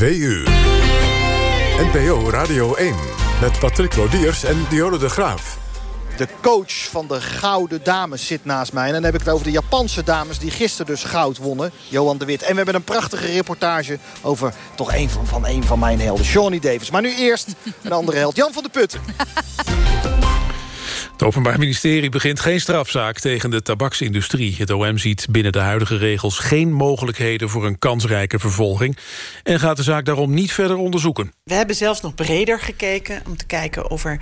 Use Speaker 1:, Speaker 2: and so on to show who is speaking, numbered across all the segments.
Speaker 1: 2 uur. NPO Radio 1 met Patrick Lodiers en Diode de Graaf.
Speaker 2: De coach van de Gouden Dames zit naast mij. En dan heb ik het over de Japanse dames die gisteren dus goud wonnen. Johan de Wit. En we hebben een prachtige reportage over toch een van, van een van mijn helden. Shawnee Davis. Maar nu eerst een andere held. Jan van de Putten.
Speaker 3: Het Openbaar Ministerie begint geen strafzaak tegen de tabaksindustrie. Het OM ziet binnen de huidige regels geen mogelijkheden voor een kansrijke vervolging... en gaat de zaak daarom niet verder onderzoeken.
Speaker 4: We hebben zelfs nog breder gekeken om te kijken of er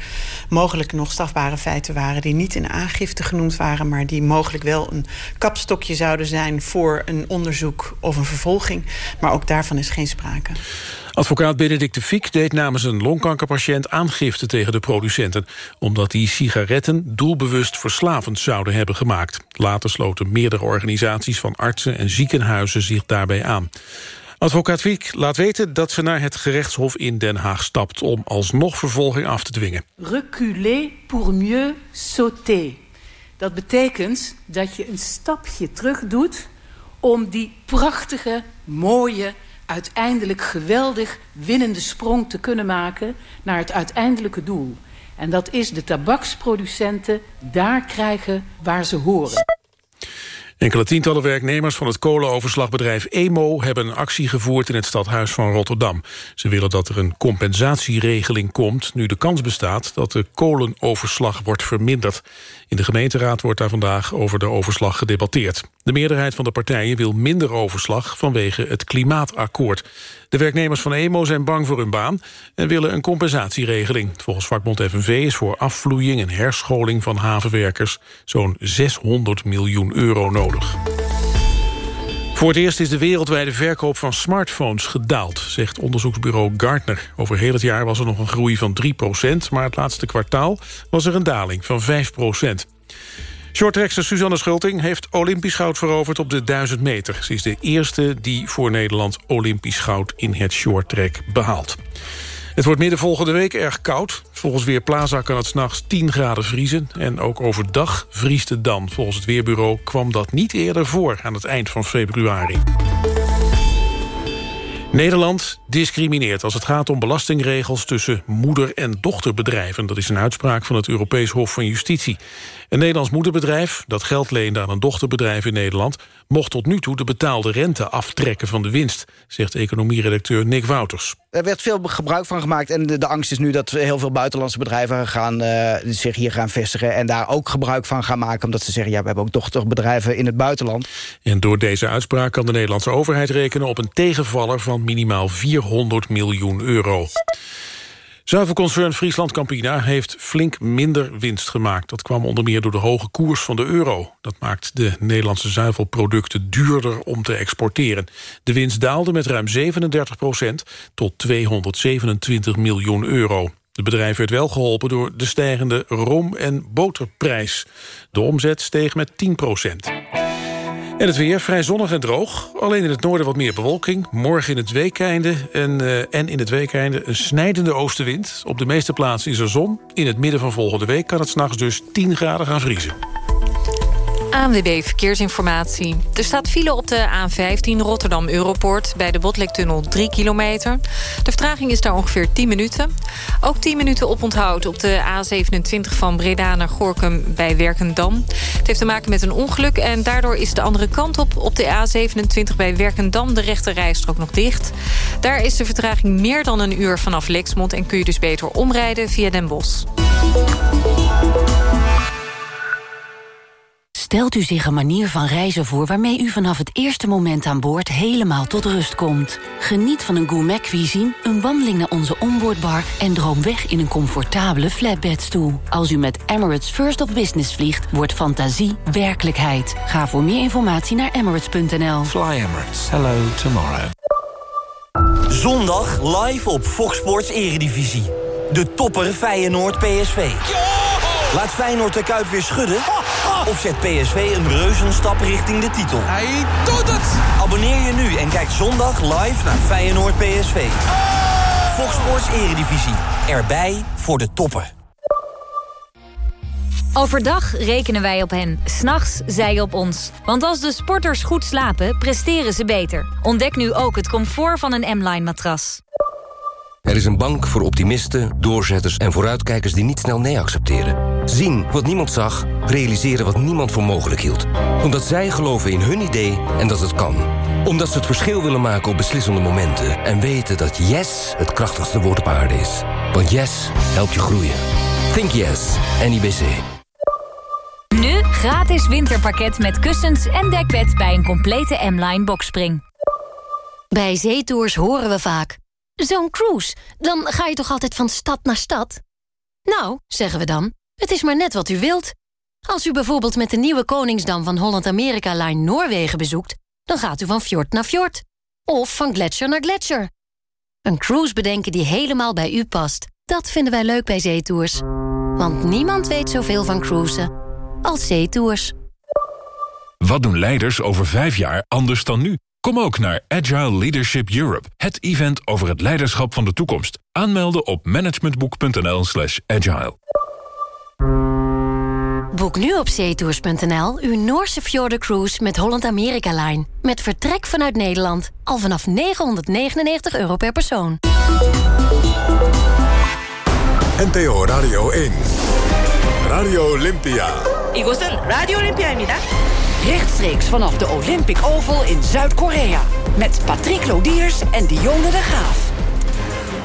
Speaker 4: mogelijk nog strafbare feiten waren... die niet in aangifte genoemd waren, maar die mogelijk wel een kapstokje zouden zijn... voor een onderzoek of een vervolging. Maar ook daarvan is geen sprake.
Speaker 3: Advocaat Benedict de Fiek deed namens een longkankerpatiënt aangifte tegen de producenten, omdat die sigaretten doelbewust verslavend zouden hebben gemaakt. Later sloten meerdere organisaties van artsen en ziekenhuizen zich daarbij aan. Advocaat Fiek laat weten dat ze naar het gerechtshof in Den Haag stapt... om alsnog vervolging af te dwingen.
Speaker 5: Reculer pour mieux sauter. Dat betekent dat je een stapje terug doet... om die prachtige, mooie uiteindelijk geweldig winnende sprong te kunnen maken naar het uiteindelijke doel. En dat is de tabaksproducenten daar krijgen waar ze horen.
Speaker 3: Enkele tientallen werknemers van het kolenoverslagbedrijf EMO... hebben een actie gevoerd in het stadhuis van Rotterdam. Ze willen dat er een compensatieregeling komt... nu de kans bestaat dat de kolenoverslag wordt verminderd. In de gemeenteraad wordt daar vandaag over de overslag gedebatteerd. De meerderheid van de partijen wil minder overslag vanwege het klimaatakkoord. De werknemers van EMO zijn bang voor hun baan en willen een compensatieregeling. Volgens vakbond FNV is voor afvloeiing en herscholing van havenwerkers zo'n 600 miljoen euro nodig. Voor het eerst is de wereldwijde verkoop van smartphones gedaald, zegt onderzoeksbureau Gartner. Over heel het jaar was er nog een groei van 3% maar het laatste kwartaal was er een daling van 5% Shorttrackster Suzanne Schulting heeft Olympisch goud veroverd op de 1000 meter. Ze is de eerste die voor Nederland Olympisch goud in het shorttrack behaalt. Het wordt midden volgende week erg koud. Volgens Weerplaza kan het s'nachts 10 graden vriezen. En ook overdag vriest het dan. Volgens het Weerbureau kwam dat niet eerder voor aan het eind van februari. Nederland discrimineert als het gaat om belastingregels tussen moeder- en dochterbedrijven. Dat is een uitspraak van het Europees Hof van Justitie. Een Nederlands moederbedrijf dat geld leende aan een dochterbedrijf in Nederland... mocht tot nu toe de betaalde rente aftrekken van de winst... zegt economieredacteur Nick Wouters.
Speaker 6: Er werd veel gebruik van gemaakt en de, de angst is nu dat heel veel buitenlandse bedrijven gaan, uh, zich hier gaan vestigen... en daar ook gebruik van gaan maken omdat ze zeggen... ja, we hebben ook dochterbedrijven in het buitenland.
Speaker 3: En door deze uitspraak kan de Nederlandse overheid rekenen... op een tegenvaller van minimaal 400 miljoen euro. Zuivelconcern Friesland Campina heeft flink minder winst gemaakt. Dat kwam onder meer door de hoge koers van de euro. Dat maakt de Nederlandse zuivelproducten duurder om te exporteren. De winst daalde met ruim 37 procent tot 227 miljoen euro. Het bedrijf werd wel geholpen door de stijgende rom- en boterprijs. De omzet steeg met 10 procent. En het weer vrij zonnig en droog. Alleen in het noorden wat meer bewolking. Morgen in het weekeinde en, uh, en in het weekeinde een snijdende oostenwind. Op de meeste plaatsen is er zon. In het midden van volgende week kan het s'nachts dus 10 graden gaan vriezen.
Speaker 7: ANWB Verkeersinformatie. Er staat file op de A15 Rotterdam-Europoort... bij de Botlektunnel 3 kilometer. De vertraging is daar ongeveer 10 minuten. Ook 10 minuten oponthoud op de A27 van Breda naar Gorkum bij Werkendam. Het heeft te maken met een ongeluk... en daardoor is de andere kant op op de A27 bij Werkendam... de rechte rijstrook nog dicht. Daar is de vertraging meer dan een uur vanaf Lexmond... en kun je dus beter omrijden via Den Bosch.
Speaker 8: Stelt u zich een manier van reizen voor waarmee u vanaf het eerste moment aan boord helemaal tot rust komt. Geniet van een gourmet cuisine, een wandeling naar onze onboardbar en droom weg in een comfortabele flatbedstoel. Als u met Emirates First of Business vliegt, wordt fantasie werkelijkheid. Ga voor meer informatie naar emirates.nl.
Speaker 9: Fly Emirates. Hello tomorrow.
Speaker 10: Zondag live op Fox Sports Eredivisie. De topper Feyenoord PSV. Laat Feyenoord de Kuip weer schudden? Of zet PSV een reuzenstap richting de titel?
Speaker 11: Hij doet het!
Speaker 10: Abonneer je nu en kijk zondag live naar Feyenoord PSV. Fox Sports Eredivisie. Erbij voor de toppen.
Speaker 11: Overdag rekenen wij op hen, s'nachts zij op ons. Want als de sporters goed slapen, presteren ze beter. Ontdek nu ook het comfort van een M-Line matras.
Speaker 12: Er is een bank voor optimisten, doorzetters en vooruitkijkers die niet snel nee accepteren. Zien wat niemand zag, realiseren wat niemand voor mogelijk hield. Omdat zij geloven in hun idee en dat het kan. Omdat ze het verschil willen maken op beslissende momenten. En weten dat yes het krachtigste woord op aarde is. Want yes helpt je groeien. Think yes, NIBC.
Speaker 11: Nu gratis winterpakket met kussens en dekbed bij een complete M-Line boxspring.
Speaker 13: Bij zeetours horen we vaak... Zo'n cruise, dan ga je toch altijd van stad naar stad? Nou, zeggen we dan, het is maar net wat u wilt. Als u bijvoorbeeld met de nieuwe Koningsdam van Holland-Amerika Line Noorwegen bezoekt... dan gaat u van fjord naar fjord. Of van gletsjer naar gletsjer. Een cruise bedenken die helemaal bij u past. Dat vinden wij leuk bij zeetours. Want niemand weet zoveel van cruisen als zeetours.
Speaker 14: Wat doen leiders over vijf jaar anders dan nu? Kom ook naar Agile Leadership Europe, het event over het leiderschap van de toekomst. Aanmelden op managementboek.nl slash agile.
Speaker 13: Boek nu op zeetours.nl uw Noorse Cruise met Holland America Line. Met vertrek vanuit Nederland. Al vanaf 999 euro per persoon.
Speaker 1: NPO Radio 1. Radio Olympia.
Speaker 15: 이곳은 라디오 올림피아입니다. Rechtstreeks vanaf de Olympic Oval in Zuid-Korea. Met Patrick Lodiers en Dionne de Graaf.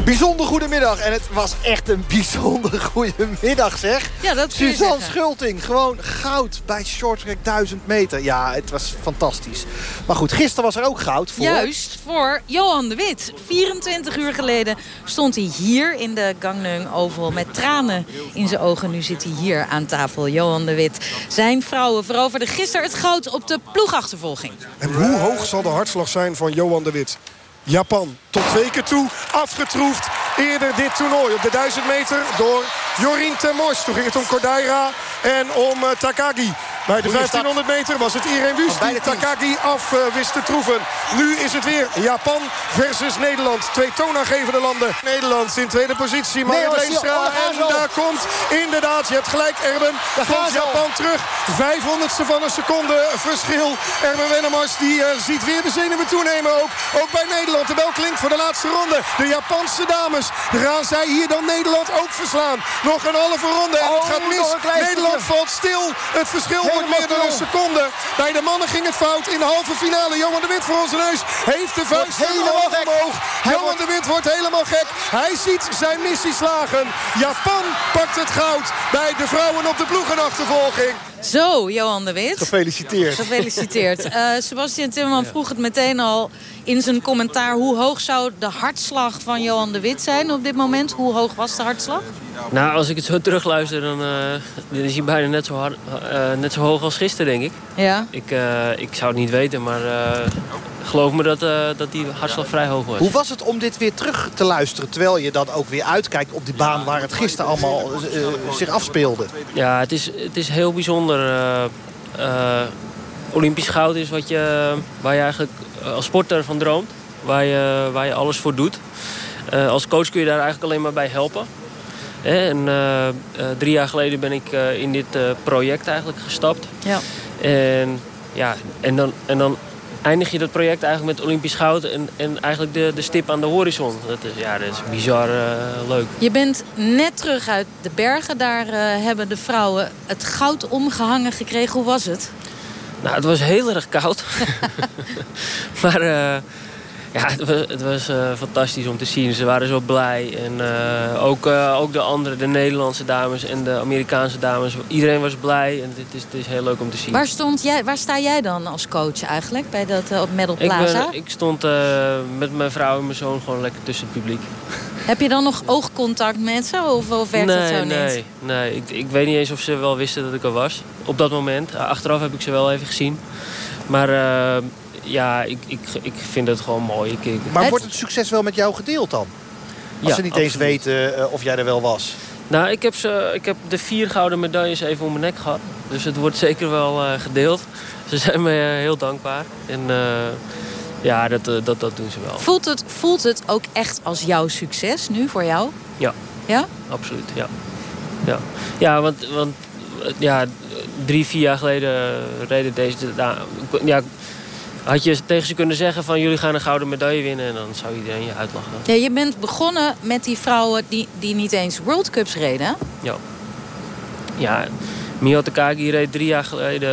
Speaker 2: Bijzonder goedemiddag. En het was echt een bijzonder goede middag, zeg.
Speaker 16: Ja, dat
Speaker 2: Suzanne
Speaker 16: zeggen.
Speaker 2: Schulting, gewoon goud bij shorttrack 1000 meter. Ja, het was fantastisch. Maar goed, gisteren was er ook goud voor...
Speaker 16: Juist, voor Johan de Wit. 24 uur geleden stond hij hier in de Gangneung Oval met tranen in zijn ogen. Nu zit hij hier aan tafel, Johan de Wit. Zijn vrouwen veroverden gisteren het goud op de ploegachtervolging.
Speaker 17: En hoe hoog zal de hartslag zijn van Johan de Wit? Japan tot twee keer toe afgetroefd. Eerder dit toernooi op de 1000 meter door Jorien Termors. Toen ging het om Kodaira en om eh, Takagi. Bij de
Speaker 2: Goeie start.
Speaker 17: 1500 meter was het Irene Wust die. Takagi af eh, wist te troeven. Nu is het weer Japan versus Nederland. Twee toonaangevende landen. Nederland in tweede positie.
Speaker 2: Hoor,
Speaker 17: Leenstra. En daar komt inderdaad, je hebt gelijk Erben. Komt. Japan terug. 500ste van een seconde verschil. Erben Wennemars die eh, ziet weer de zenuwen toenemen ook. Ook bij Nederland. De bel klinkt voor de laatste ronde. De Japanse dames. Gaan zij hier dan Nederland ook verslaan? Nog een halve ronde en het
Speaker 2: Oh,
Speaker 17: gaat mis. Nederland valt stil. Het verschil meer dan een seconde. Bij de mannen ging het fout in de halve finale. Johan de Wit voor onze neus heeft de vuist
Speaker 2: helemaal gek.
Speaker 17: omhoog. Johan de Wit wordt helemaal gek. Hij ziet zijn missie slagen. Japan pakt het goud bij de vrouwen op de ploegenachtervolging.
Speaker 16: Zo, Johan de Wit.
Speaker 2: Gefeliciteerd.
Speaker 16: Gefeliciteerd. Eh, Sebastian Timmerman vroeg het meteen al in zijn commentaar... hoe hoog zou de hartslag van Johan de Wit zijn op dit moment? Hoe hoog was de hartslag?
Speaker 18: Nou, als ik het zo terugluister, dan, eh, dan is hij bijna net zo, hard, eh, net zo hoog als gisteren, denk ik.
Speaker 16: Ja.
Speaker 18: Ik, eh, ik zou het niet weten, maar eh, geloof me dat, eh, dat die hartslag vrij hoog was.
Speaker 2: Hoe was het om dit weer terug te luisteren... terwijl je dan ook weer uitkijkt op die baan waar het gisteren allemaal eh, zich afspeelde?
Speaker 18: Ja, het is, het is heel bijzonder. eh, eh, Olympisch goud is wat je, waar je eigenlijk als sporter van droomt. Waar je, waar je alles voor doet. Eh, als coach kun je daar eigenlijk alleen maar bij helpen. Hè, En eh, eh, drie jaar geleden ben ik eh, in dit eh, project eigenlijk gestapt.
Speaker 16: Ja.
Speaker 18: En, ja, en, dan, en dan eindig je dat project eigenlijk met Olympisch goud... en, en eigenlijk de, de stip aan de horizon. Dat is, ja, dat is bizar eh, leuk.
Speaker 16: Je bent net terug uit de bergen. Daar eh, hebben de vrouwen het goud omgehangen gekregen. Hoe was het?
Speaker 18: Nou, het was heel erg koud. maar eh, ja, het was, het was eh, fantastisch om te zien. Ze waren zo blij. En eh, ook, eh, ook de andere, de Nederlandse dames en de Amerikaanse dames. Iedereen was blij en het is, het is heel leuk om te zien.
Speaker 16: Waar, stond jij, waar sta jij dan als coach eigenlijk? Bij dat op Medal
Speaker 18: ik,
Speaker 16: Plaza?
Speaker 18: ben, ik stond met mijn vrouw en mijn zoon gewoon lekker tussen het publiek.
Speaker 16: Heb je dan nog oogcontact met ze? Of, of werkt
Speaker 18: nee,
Speaker 16: dat zo
Speaker 18: nee,
Speaker 16: niet?
Speaker 18: nee. Ik, ik weet niet eens of ze wel wisten dat ik er was. Op dat moment. Achteraf heb ik ze wel even gezien. Maar eh, ja, ik, ik, ik vind het gewoon mooi. Ik, ik-
Speaker 2: Maar wordt het succes wel met jou gedeeld dan? Als
Speaker 18: Ja,
Speaker 2: ze niet eens weten eh, of jij er wel was.
Speaker 18: Nou, ik heb, ze, ik heb de vier gouden medailles even om mijn nek gehad. Dus het wordt zeker wel eh, gedeeld. Ze zijn me heel dankbaar. En eh, ja, dat, dat, dat doen ze wel.
Speaker 16: Voelt het, voelt het ook echt als jouw succes nu voor jou?
Speaker 18: Ja,
Speaker 16: Ja?
Speaker 18: absoluut. Ja, ja. ja want, want ja, drie, vier jaar geleden reden deze... Nou, ja, had je tegen ze kunnen zeggen van jullie gaan een gouden medaille winnen... en dan zou iedereen je uitlachen.
Speaker 16: Ja, je bent begonnen met die vrouwen die, die niet eens World Cups reden.
Speaker 18: Ja. Ja, Mio Takagi reed drie jaar geleden...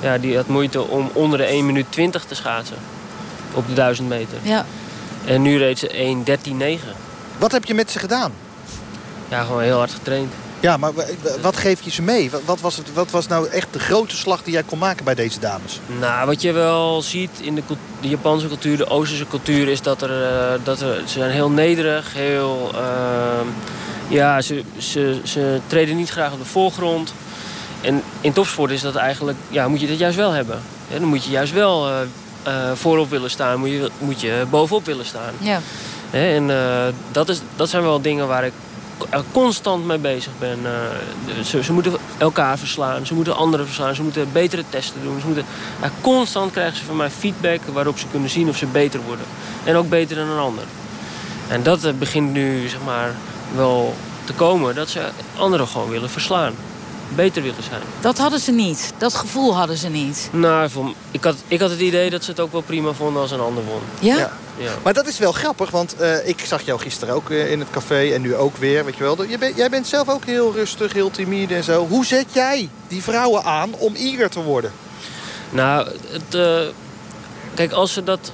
Speaker 18: Ja, die had moeite om onder de 1 minuut 20 te schaatsen. Op de 1000 meter.
Speaker 16: Ja.
Speaker 18: En nu reed ze 1.13.9.
Speaker 2: Wat heb je met ze gedaan?
Speaker 18: Ja, gewoon heel hard getraind.
Speaker 2: Ja, maar wat geef je ze mee? Wat was, het, wat was nou echt de grote slag die jij kon maken bij deze dames?
Speaker 18: Nou, wat je wel ziet in de, de Japanse cultuur, de Oosterse cultuur... is dat, er, uh, dat er, ze zijn heel nederig, heel... Uh, ja, ze, ze, ze treden niet graag op de voorgrond. En in topsport is dat eigenlijk... Ja, moet je dat juist wel hebben. Ja, dan moet je juist wel uh, voorop willen staan. Moet je, moet je bovenop willen staan.
Speaker 16: Ja.
Speaker 18: En dat, is, dat zijn wel dingen waar ik constant mee bezig ben. Uh, ze, ze, moeten elkaar verslaan, ze moeten anderen verslaan, ze moeten betere testen doen. Ze moeten, constant krijgen ze van mij feedback waarop ze kunnen zien of ze beter worden. En ook beter dan een ander. En dat uh, begint nu zeg maar, wel te komen, dat ze anderen gewoon willen verslaan. Beter willen zijn.
Speaker 16: Dat hadden ze niet. Dat gevoel hadden ze niet.
Speaker 18: Nou, ik had, ik had het idee dat ze het ook wel prima vonden als een ander won.
Speaker 16: Ja? ja.
Speaker 18: Ja.
Speaker 2: Maar dat is wel grappig, want uh, ik zag jou gisteren ook uh, in het café en nu ook weer. Weet je wel. Je ben, jij bent zelf ook heel rustig, heel timide en zo. Hoe zet jij die vrouwen aan om eager te worden?
Speaker 18: Nou, het, uh, kijk, als ze, dat,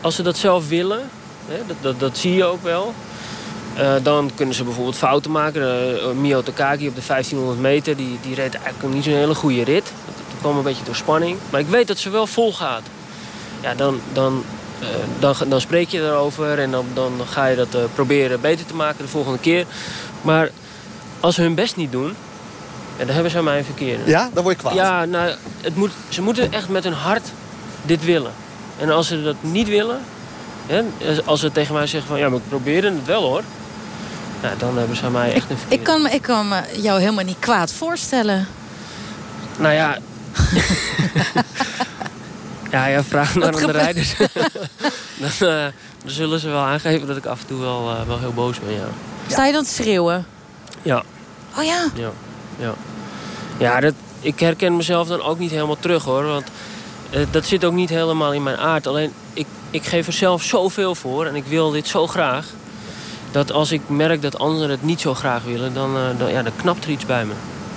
Speaker 18: als ze dat zelf willen, hè, dat, dat, dat zie je ook wel. dan kunnen ze bijvoorbeeld fouten maken. Mio Takagi op de 1500 meter, die, die reed eigenlijk niet zo'n hele goede rit. Dat, dat kwam een beetje door spanning. Maar ik weet dat ze wel vol gaat. Ja, dan, dan, uh, dan, dan, spreek je erover en dan, dan ga je dat uh, proberen beter te maken de volgende keer. Maar als ze hun best niet doen, ja, dan hebben ze aan mij een verkeerde.
Speaker 2: Ja, dan word je kwaad.
Speaker 18: Ja, nou, het moet, ze moeten echt met hun hart dit willen. En als ze dat niet willen, hè, als ze tegen mij zeggen van ja, maar ik probeer het wel hoor. Nou, dan hebben ze aan mij echt een verkeerde.
Speaker 16: Ik kan, ik kan me jou helemaal niet kwaad voorstellen.
Speaker 18: Nou ja... Ja, ja vraag maar aan de rijders. dan, uh, dan, zullen ze wel aangeven dat ik af en toe wel, uh, wel heel boos ben, ja.
Speaker 16: Sta je dan te schreeuwen?
Speaker 18: Ja.
Speaker 16: Oh ja?
Speaker 18: Ja, ja. ja dat, ik herken mezelf dan ook niet helemaal terug, hoor. Want uh, dat zit ook niet helemaal in mijn aard. Alleen, ik, ik geef er zelf zoveel voor en ik wil dit zo graag... dat als ik merk dat anderen het niet zo graag willen... dan, dan, ja, dan knapt er iets bij me.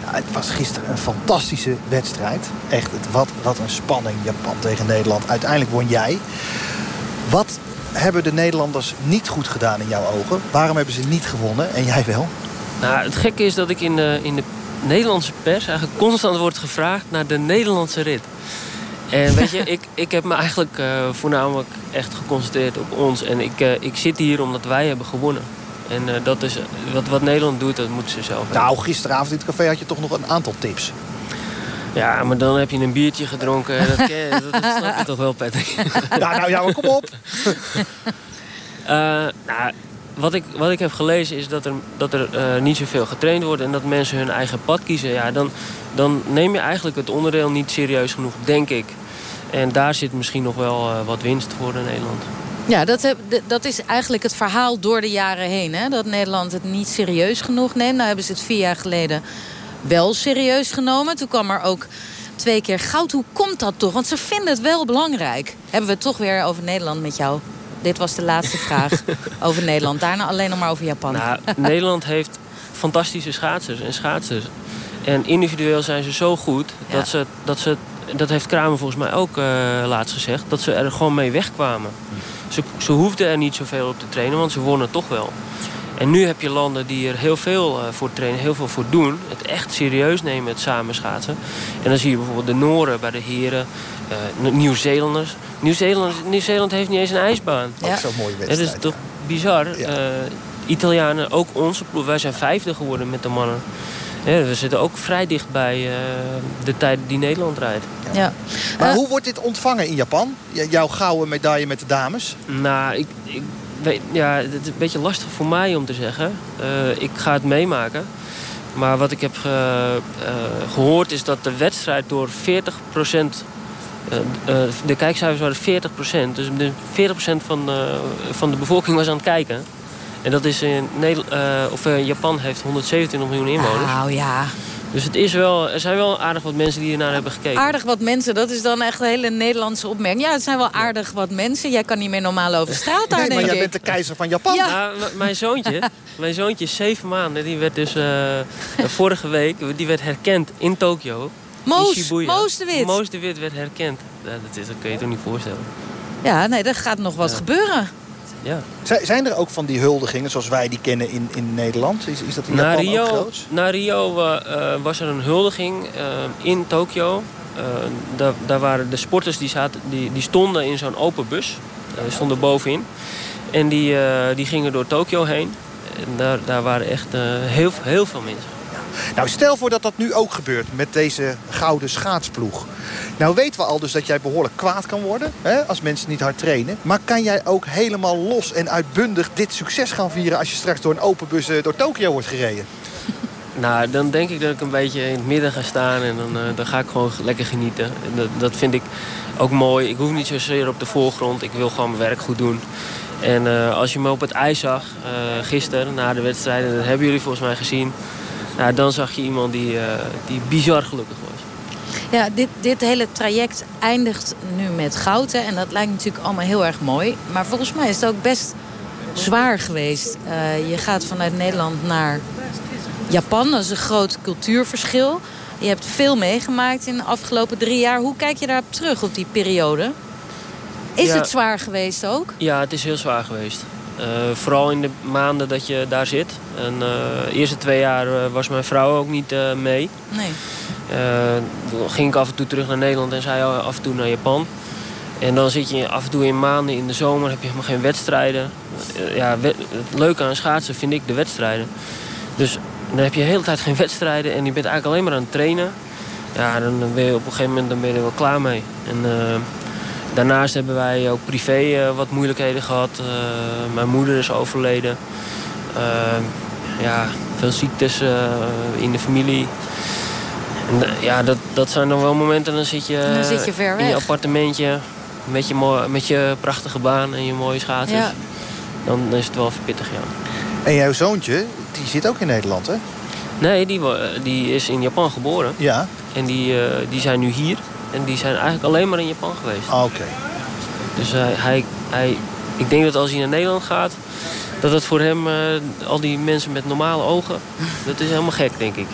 Speaker 2: Ja, het was gisteren een fantastische wedstrijd. Echt, het, wat, wat een spanning. Japan tegen Nederland. Uiteindelijk won jij. Wat hebben de Nederlanders niet goed gedaan in jouw ogen? Waarom hebben ze niet gewonnen en jij wel?
Speaker 18: Nou, het gekke is dat ik in de, in de Nederlandse pers eigenlijk constant wordt gevraagd naar de Nederlandse rit. En weet je, ik, ik heb me eigenlijk uh, voornamelijk echt geconcentreerd op ons. En ik, uh, ik zit hier omdat wij hebben gewonnen. En uh, dat is wat, wat Nederland doet, dat moeten ze zelf
Speaker 2: Nou, gisteravond in het café had je toch nog een aantal tips.
Speaker 18: Ja, maar dan heb je een biertje gedronken. Dat, dat, dat snap je toch wel, Patrick?
Speaker 2: nou, nou, ja, maar kom op.
Speaker 18: uh, nou, wat ik, wat ik heb gelezen is dat er, dat er uh, niet zoveel getraind wordt... en dat mensen hun eigen pad kiezen. Ja, dan, dan neem je eigenlijk het onderdeel niet serieus genoeg, denk ik. En daar zit misschien nog wel uh, wat winst voor in Nederland.
Speaker 16: Ja, dat, dat is eigenlijk het verhaal door de jaren heen. Hè? Dat Nederland het niet serieus genoeg neemt. Nou hebben ze het vier jaar geleden wel serieus genomen. Toen kwam er ook twee keer goud. Hoe komt dat toch? Want ze vinden het wel belangrijk. Hebben we het toch weer over Nederland met jou? Dit was de laatste vraag over Nederland. Daarna alleen nog maar over Japan.
Speaker 18: Nou, Nederland heeft fantastische schaatsers en schaatsers. En individueel zijn ze zo goed ja. dat ze... Dat ze dat heeft Kramer volgens mij ook uh, laatst gezegd... dat ze er gewoon mee wegkwamen. Ze, ze hoefden er niet zoveel op te trainen, want ze wonnen toch wel. En nu heb je landen die er heel veel uh, voor trainen, heel veel voor doen. Het echt serieus nemen, het samenschaatsen. En dan zie je bijvoorbeeld de Noren bij de heren, uh, Nieuw-Zeelanders. Nieuw-Zeeland Nieuw heeft niet eens een ijsbaan.
Speaker 2: Ja. Ook zo'n mooie wedstrijd.
Speaker 18: Het is toch bizar. Ja. Uh, Italianen, ook onze ploeg, wij zijn vijfde geworden met de mannen. Ja, we zitten ook vrij dicht bij uh, de tijd die Nederland rijdt.
Speaker 16: Ja. ja.
Speaker 2: Maar uh, hoe wordt dit ontvangen in Japan? Jouw gouden medaille met de dames?
Speaker 18: Nou, ik, ik weet, ja, het is een beetje lastig voor mij om te zeggen. Uh, ik ga het meemaken. Maar wat ik heb ge, gehoord is dat de wedstrijd door 40% de kijkcijfers waren 40% Dus 40% van, van de bevolking was aan het kijken. En dat is in Nederland, uh, of uh, Japan heeft 127 miljoen inwoners.
Speaker 16: Nou ja.
Speaker 18: Dus het is wel, er zijn wel aardig wat mensen die ernaar hebben gekeken.
Speaker 16: Aardig wat mensen, dat is dan echt een hele Nederlandse opmerking. Ja, het zijn wel aardig wat mensen. Jij kan niet meer normaal over straat daar,
Speaker 2: Nee, maar jij
Speaker 16: ik.
Speaker 2: bent de keizer van Japan.
Speaker 18: Nou, m- mijn zoontje, mijn zoontje is zeven maanden. Die werd dus eh, vorige week die werd herkend in Tokio.
Speaker 16: Moos,
Speaker 18: in.
Speaker 16: Moos de Wit.
Speaker 18: Moos de Wit werd herkend. Ja, dat, is, dat kun je je toch niet voorstellen.
Speaker 16: Ja, nee, er gaat nog wat gebeuren.
Speaker 18: Ja.
Speaker 2: Zijn- er ook van die huldigingen zoals wij die kennen in, in Nederland? Is, is dat in Japan ook
Speaker 18: Rio,
Speaker 2: groot?
Speaker 18: na Rio eh, was er een huldiging eh, in Tokio. Eh, daar, daar waren de sporters die, zaten, die, die stonden in zo'n open bus. Die stonden bovenin. En die, die gingen door Tokio heen. En daar, daar waren echt heel, heel veel mensen.
Speaker 2: Nou, stel voor dat dat nu ook gebeurt met deze gouden schaatsploeg. Nou weten we al dus dat jij behoorlijk kwaad kan worden hè, als mensen niet hard trainen. Maar kan jij ook helemaal los en uitbundig dit succes gaan vieren... als je straks door een open bus eh, door Tokio wordt gereden?
Speaker 18: Nou, dan denk ik dat ik een beetje in het midden ga staan en dan, eh, dan ga ik gewoon lekker genieten. En dat, dat vind ik ook mooi. Ik hoef niet zozeer op de voorgrond, ik wil gewoon mijn werk goed doen. En eh, als je me op het ijs zag gisteren na de wedstrijden, dat hebben jullie volgens mij gezien. Nou, dan zag je iemand die, eh, die bizar gelukkig was.
Speaker 16: Ja, dit, dit hele traject eindigt nu met goud. Hè, en dat lijkt natuurlijk allemaal heel erg mooi. Maar volgens mij is het ook best zwaar geweest. Eh, je gaat vanuit Nederland naar Japan. Dat is een groot cultuurverschil. Je hebt veel meegemaakt in de afgelopen drie jaar. Hoe kijk je daarop terug, op die periode? Is
Speaker 18: Ja.
Speaker 16: het zwaar geweest ook?
Speaker 18: Ja, het is heel zwaar geweest. Eh, vooral in de maanden dat je daar zit. En eh, de eerste twee jaar eh, was mijn vrouw ook niet eh, mee.
Speaker 16: Nee.
Speaker 18: Eh, ging ik af en toe terug naar Nederland en zij af en toe naar Japan. En dan zit je af en toe in maanden in de zomer, heb je helemaal geen wedstrijden. Eh, ja, we- het leuke aan schaatsen vind ik de wedstrijden. Dus dan heb je de hele tijd geen wedstrijden en je bent eigenlijk alleen maar aan het trainen. Ja, dan ben je op een gegeven moment dan ben je er wel klaar mee. En eh, daarnaast hebben wij ook privé eh, wat moeilijkheden gehad. Eh, mijn moeder is overleden. Eh, ja, veel ziektes in de familie. En, ja, dat, dat zijn dan wel momenten, dan zit je,
Speaker 16: Dan zit je ver
Speaker 18: in je
Speaker 16: weg.
Speaker 18: appartementje met je, met je prachtige baan en je mooie schaatsers.
Speaker 16: Ja.
Speaker 18: Dan is het wel even pittig, ja.
Speaker 2: En jouw zoontje, die zit ook in Nederland, hè?
Speaker 18: Nee, die, die is in Japan geboren.
Speaker 2: Ja.
Speaker 18: En die, eh, die zijn nu hier. En die zijn eigenlijk alleen maar in Japan geweest.
Speaker 2: Ah, Oké.
Speaker 18: Dus hij, hij, hij, ik denk dat als hij naar Nederland gaat... dat het voor hem, eh, al die mensen met normale ogen... dat is helemaal gek, denk ik.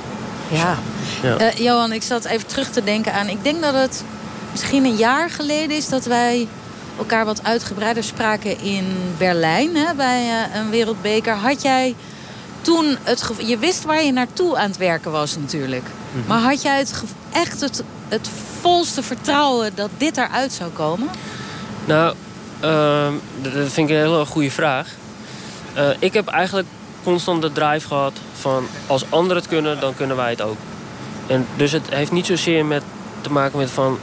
Speaker 16: Ja.
Speaker 18: Ja.
Speaker 16: Eh, Johan, ik zat even terug te denken aan... Ik denk dat het misschien een jaar geleden is dat wij elkaar wat uitgebreider spraken in Berlijn. Hè, bij eh, een wereldbeker. Had jij toen het Je wist waar je naartoe aan het werken was natuurlijk.
Speaker 18: Mhm.
Speaker 16: Maar had jij het echt het, het volste vertrouwen dat dit eruit zou komen?
Speaker 18: Nou, ehm, dat vind ik een hele goede vraag. Eh, ik heb eigenlijk constant de drive gehad van... als anderen het kunnen, dan kunnen wij het ook. En dus het heeft niet zozeer met te maken met van...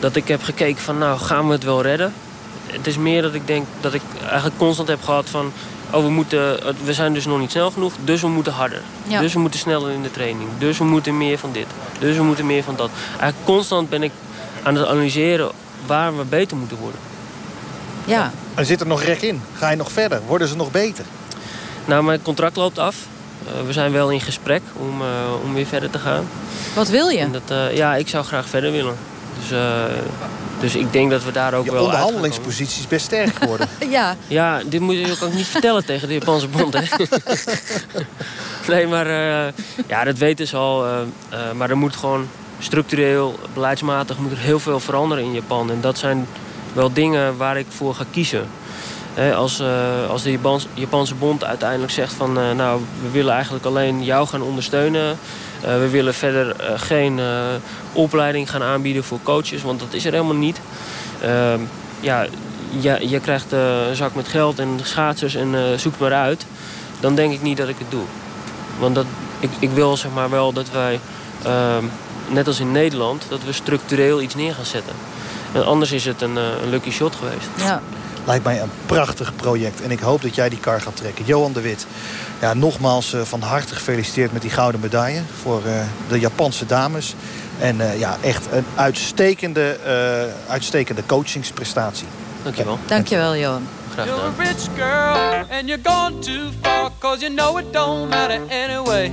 Speaker 18: dat ik heb gekeken van, nou, gaan we het wel redden? Het is meer dat ik denk dat ik eigenlijk constant heb gehad van... oh, we, moeten, we zijn dus nog niet snel genoeg, dus we moeten harder.
Speaker 16: Ja.
Speaker 18: Dus we moeten sneller in de training. Dus we moeten meer van dit. Dus we moeten meer van dat. Eigenlijk constant ben ik aan het analyseren waar we beter moeten worden.
Speaker 16: Ja.
Speaker 2: En zit er nog rek in? Ga je nog verder? Worden ze nog beter?
Speaker 18: Nou, mijn contract loopt af. Eh, we zijn wel in gesprek om, eh, om weer verder te gaan.
Speaker 16: Wat wil je?
Speaker 18: En dat, eh, ja, ik zou graag verder willen. Dus, eh, dus ik denk dat we daar ook
Speaker 2: Je
Speaker 18: wel
Speaker 2: onderhandelingspositie is best sterk geworden.
Speaker 16: ja.
Speaker 18: Ja, dit moet je ook niet vertellen tegen de Japanse bond, hè? nee, maar eh, ja, dat weten ze al. eh, eh, maar er moet gewoon structureel, beleidsmatig moet er heel veel veranderen in Japan. En dat zijn wel dingen waar ik voor ga kiezen. Als, eh, als de Japans- Japanse bond uiteindelijk zegt van... eh, nou, we willen eigenlijk alleen jou gaan ondersteunen. Eh, we willen verder geen opleiding gaan aanbieden voor coaches, want dat is er helemaal niet. Ehm, ja, je, krijgt een zak met geld en schaatsers en zoek maar uit. Dan denk ik niet dat ik het doe. Want dat, ik, ik wil zeg maar wel dat wij, ehm, net als in Nederland... dat we structureel iets neer gaan zetten. En anders is het een, een lucky shot geweest.
Speaker 16: Ja.
Speaker 2: Lijkt mij een prachtig project. En ik hoop dat jij die kar gaat trekken. Johan de Wit, ja, nogmaals eh, van harte gefeliciteerd met die gouden medaille... voor eh, de Japanse dames. En eh, ja, echt een uitstekende, eh, uitstekende coachingsprestatie.
Speaker 18: Dankjewel.
Speaker 16: Dankjewel, Johan.
Speaker 18: Graag
Speaker 19: You're
Speaker 18: gedaan.
Speaker 19: a rich girl and you're gone too far Cause you know it don't matter anyway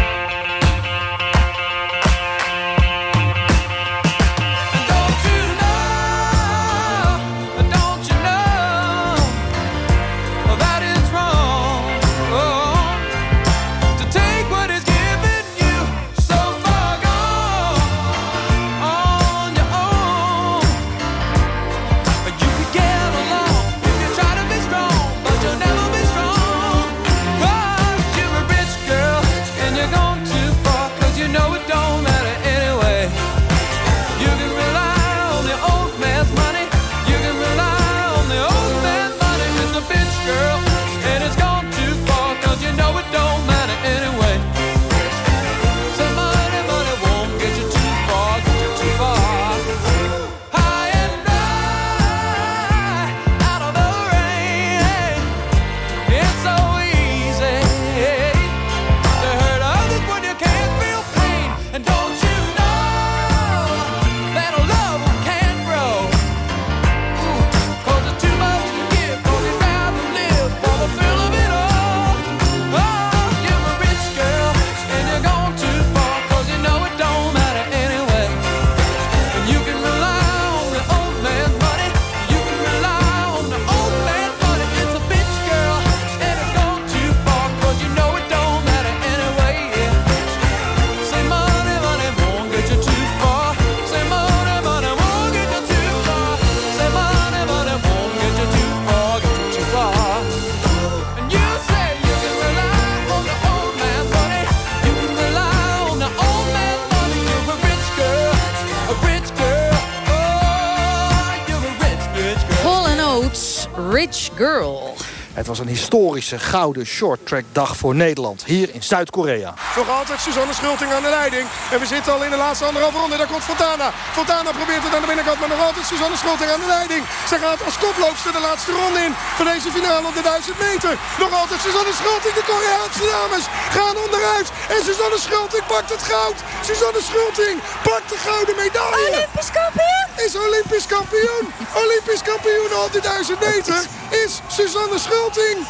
Speaker 2: Historische gouden shorttrack dag voor Nederland. Hier in Zuid-Korea.
Speaker 17: Nog altijd Suzanne Schulting aan de leiding. En we zitten al in de laatste anderhalve ronde. Daar komt Fontana. Fontana probeert het aan de binnenkant, maar nog altijd Suzanne Schulting aan de leiding. Zij gaat als koploopster de laatste ronde in van deze finale op de 1000 meter. Nog altijd Suzanne Schulting, de Koreaanse dames, gaan onderuit. En Suzanne Schulting pakt het goud. Suzanne Schulting pakt de gouden medaille.
Speaker 16: Olympisch kampioen!
Speaker 17: Is Olympisch kampioen. Olympisch kampioen op de 1000 meter is Suzanne Schulting.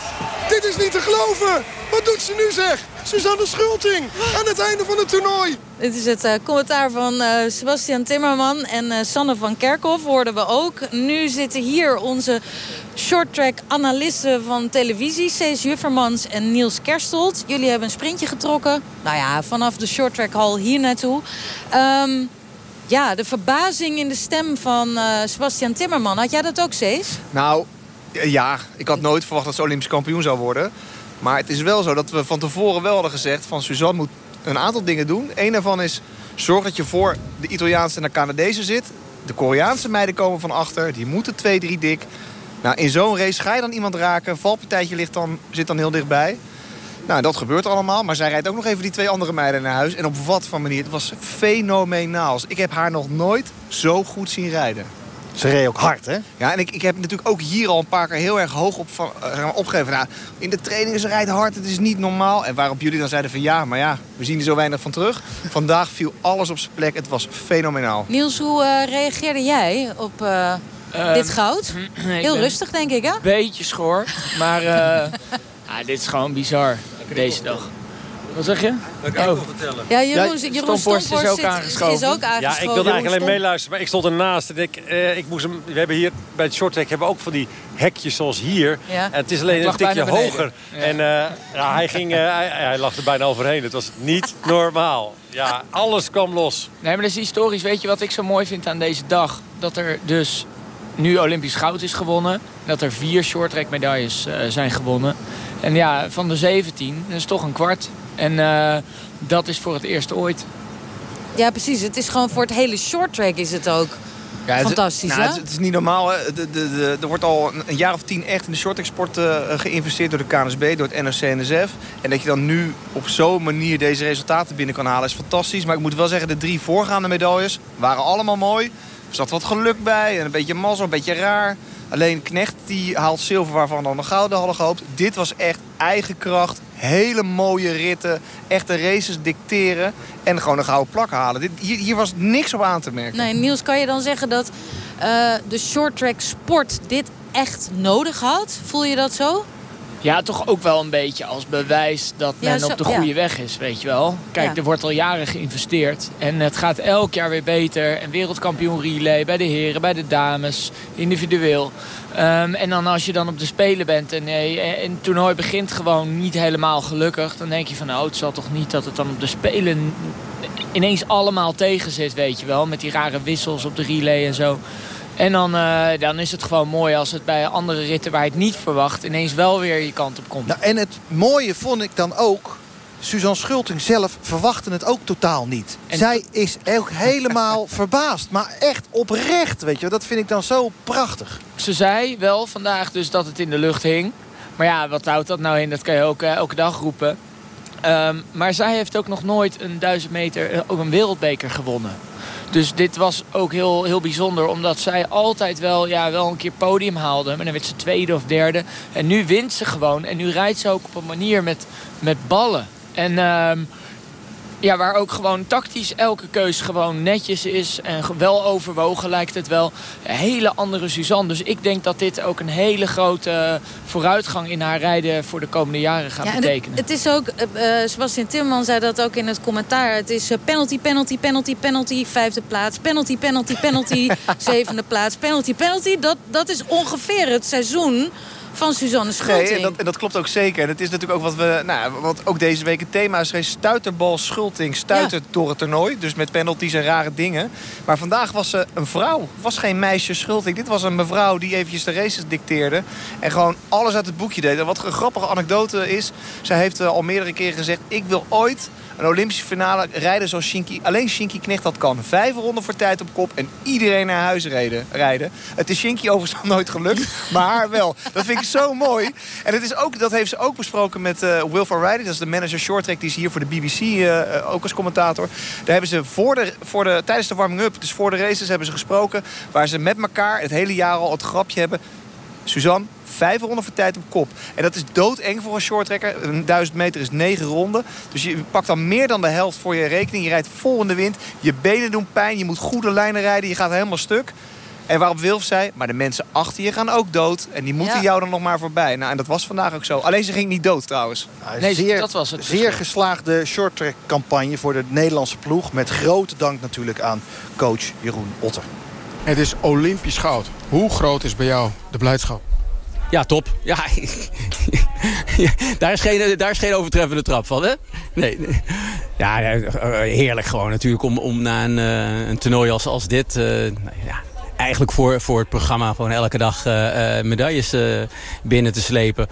Speaker 17: Dit is niet te geloven. Wat doet ze nu zeg? Suzanne Schulting aan het einde van het toernooi.
Speaker 16: Dit is het eh, commentaar van eh, Sebastian Timmerman en eh, Sanne van Kerkhoff hoorden we ook. Nu zitten hier onze shorttrack analisten van televisie, Cees Juffermans en Niels Kerstold. Jullie hebben een sprintje getrokken, nou ja, vanaf de shorttrack hall hier naartoe. Ehm, ja, de verbazing in de stem van eh, Sebastian Timmerman. Had jij dat ook, Cees?
Speaker 20: Nou, ja, ik had nooit verwacht dat ze Olympisch kampioen zou worden. Maar het is wel zo dat we van tevoren wel hadden gezegd... van Suzanne moet een aantal dingen doen. Eén daarvan is zorg dat je voor de Italiaanse en de Canadezen zit. De Koreaanse meiden komen van achter. Die moeten twee, drie dik. Nou, in zo'n race ga je dan iemand raken. Valpartijtje ligt dan, zit dan heel dichtbij. Nou, dat gebeurt allemaal. Maar zij rijdt ook nog even die twee andere meiden naar huis. En op wat voor manier. Het was fenomenaal. Ik heb haar nog nooit zo goed zien rijden.
Speaker 2: Ze reed ook hard, hè?
Speaker 20: Ja, en ik, ik heb natuurlijk ook hier al een paar keer heel erg hoog op van, uh, opgegeven. Nou, in de trainingen ze rijdt hard, het is niet normaal. En waarop jullie dan zeiden van ja, maar ja, we zien er zo weinig van terug. Vandaag viel alles op zijn plek, het was fenomenaal.
Speaker 16: Niels, hoe uh, reageerde jij op uh, um, dit goud? Heel rustig, denk ik, hè?
Speaker 21: Beetje schoor, maar ja, dit is gewoon bizar, deze dag. Wat zeg je?
Speaker 22: Dat kan oh. ik wel vertellen.
Speaker 16: Ja, Jeroen, ja, Jeroen Stomporst is ook aangeschoven. Is ook aangeschoven.
Speaker 22: Ja, ik wilde eigenlijk alleen meeluisteren, maar ik stond ernaast. En ik, uh, ik moest hem, we hebben hier bij het shorttrack hebben we ook van die hekjes zoals hier. Ja. En het is alleen een tikje hoger. Ja. En uh, ja, hij, ging, uh, hij, hij lag er bijna overheen. Het was niet normaal. Ja, alles kwam los.
Speaker 21: Nee, maar dat is historisch. Weet je wat ik zo mooi vind aan deze dag? Dat er dus nu Olympisch goud is gewonnen. Dat er vier shorttrack medailles zijn gewonnen. En ja, van de 17, dat is toch een kwart. En uh, dat is voor het eerst ooit.
Speaker 16: Ja, precies. Het is gewoon voor het hele short track is het ook. Ja, het, Fantastisch,
Speaker 20: nou,
Speaker 16: hè?
Speaker 20: Het, het, is niet normaal. Hè? De, de, de, er wordt al een jaar of tien echt in de shorttracksport uh, geïnvesteerd door de KNSB, door het NOC-NSF. En dat je dan nu op zo'n manier deze resultaten binnen kan halen is fantastisch. Maar ik moet wel zeggen, de drie voorgaande medailles waren allemaal mooi. Er zat wat geluk bij en een beetje mazzel, een beetje raar. Alleen Knecht die haalt zilver waarvan dan een gouden hadden gehoopt. Dit was echt eigen kracht, hele mooie ritten, echte races dicteren... en gewoon een gouden plak halen. Dit, hier, hier was niks op aan te merken.
Speaker 16: Nee, Niels, kan je dan zeggen dat eh, de shorttrack sport dit echt nodig had? Voel je dat zo?
Speaker 21: Ja, toch ook wel een beetje als bewijs dat
Speaker 16: Ja,
Speaker 21: men
Speaker 16: zo-
Speaker 21: op de
Speaker 16: ja.
Speaker 21: goede weg is, weet je wel. Kijk,
Speaker 16: Ja.
Speaker 21: er wordt al jaren geïnvesteerd. En het gaat elk jaar weer beter. En wereldkampioen relay bij de heren, bij de dames, individueel. Ehm, en dan als je dan op de Spelen bent en, eh, en het toernooi begint gewoon niet helemaal gelukkig... dan denk je van, nou, het zal toch niet dat het dan op de Spelen ineens allemaal tegen zit, weet je wel. Met die rare wissels op de relay en zo. En dan, eh, dan is het gewoon mooi als het bij andere ritten waar je het niet verwacht... ineens wel weer je kant op komt.
Speaker 2: Nou, en het mooie vond ik dan ook... Suzanne Schulting zelf verwachtte het ook totaal niet. Zij is ook helemaal verbaasd. Maar echt oprecht, weet je. Dat vind ik dan zo prachtig.
Speaker 21: Ze zei wel vandaag dus dat het in de lucht hing. Maar ja, wat houdt dat nou in? Dat kan je ook eh, elke dag roepen. Ehm, maar zij heeft ook nog nooit een 1000 meter, eh, ook een wereldbeker gewonnen. Dus dit was ook heel, heel bijzonder. Omdat zij altijd wel, ja, wel een keer podium haalde. Maar dan werd ze tweede of derde. En nu wint ze gewoon. En nu rijdt ze ook op een manier met, met ballen. En ehm, ja, waar ook gewoon tactisch elke keus gewoon netjes is. En wel overwogen lijkt het wel. Een hele andere Suzanne. Dus ik denk dat dit ook een hele grote vooruitgang in haar rijden voor de komende jaren gaat
Speaker 16: Ja, en
Speaker 21: betekenen.
Speaker 16: het, het is ook, eh, eh, Sebastian Timmerman zei dat ook in het commentaar. Het is eh, penalty, penalty, penalty, penalty, vijfde plaats. Penalty, penalty, penalty, zevende plaats. Penalty, penalty. Dat, dat is ongeveer het seizoen van Suzanne Schulting.
Speaker 20: Nee, en dat, en dat klopt ook zeker. En het is natuurlijk ook wat we, nou, wat ook deze week het thema is. Stuiterbal, schulting, stuitert door het toernooi. Dus met penalties en rare dingen. Maar vandaag was ze een vrouw. Was geen meisje schulting. Dit was een mevrouw die eventjes de races dicteerde. En gewoon alles uit het boekje deed. En wat een grappige anekdote is. Zij heeft eh, al meerdere keren gezegd. Ik wil ooit een Olympische finale rijden zoals Shinky. Alleen Shinky Knecht dat kan. Vijf ronden voor tijd op kop en iedereen naar huis rijden. rijden. Het is Shinky overigens nog nooit gelukt, maar haar wel. Dat vind ik zo mooi. En het is ook, dat heeft ze ook besproken met eh Will van Riding. Dat is de manager shorttrack. Die is hier voor de BBC eh, ook als commentator. Daar hebben ze voor de, voor de, tijdens de warming-up, dus voor de races, hebben ze gesproken. Waar ze met elkaar het hele jaar al het grapje hebben. Suzanne, vijf ronden voor tijd op kop. En dat is doodeng voor een shorttrekker. Een duizend meter is negen ronden. Dus je pakt dan meer dan de helft voor je rekening. Je rijdt vol in de wind. Je benen doen pijn. Je moet goede lijnen rijden. Je gaat helemaal stuk. En waarop Wilf zei, maar de mensen achter je gaan ook dood. En die moeten
Speaker 2: Ja.
Speaker 20: jou dan nog maar voorbij. Nou, en dat was vandaag ook zo. Alleen ze ging niet dood trouwens.
Speaker 2: Nee, zeer, Zeer geslaagde shorttrack campagne voor de Nederlandse ploeg. Met grote dank natuurlijk aan coach Jeroen Otter.
Speaker 23: Het is Olympisch goud. Hoe groot is bij jou de blijdschap?
Speaker 24: Ja, top. Ja, daar, is geen, daar is geen overtreffende trap van, hè? Nee. Ja, eh, heerlijk gewoon natuurlijk om, om na een, eh, een toernooi als, als dit... eh, nou ja, eigenlijk voor, voor het programma gewoon elke dag medailles binnen te slepen.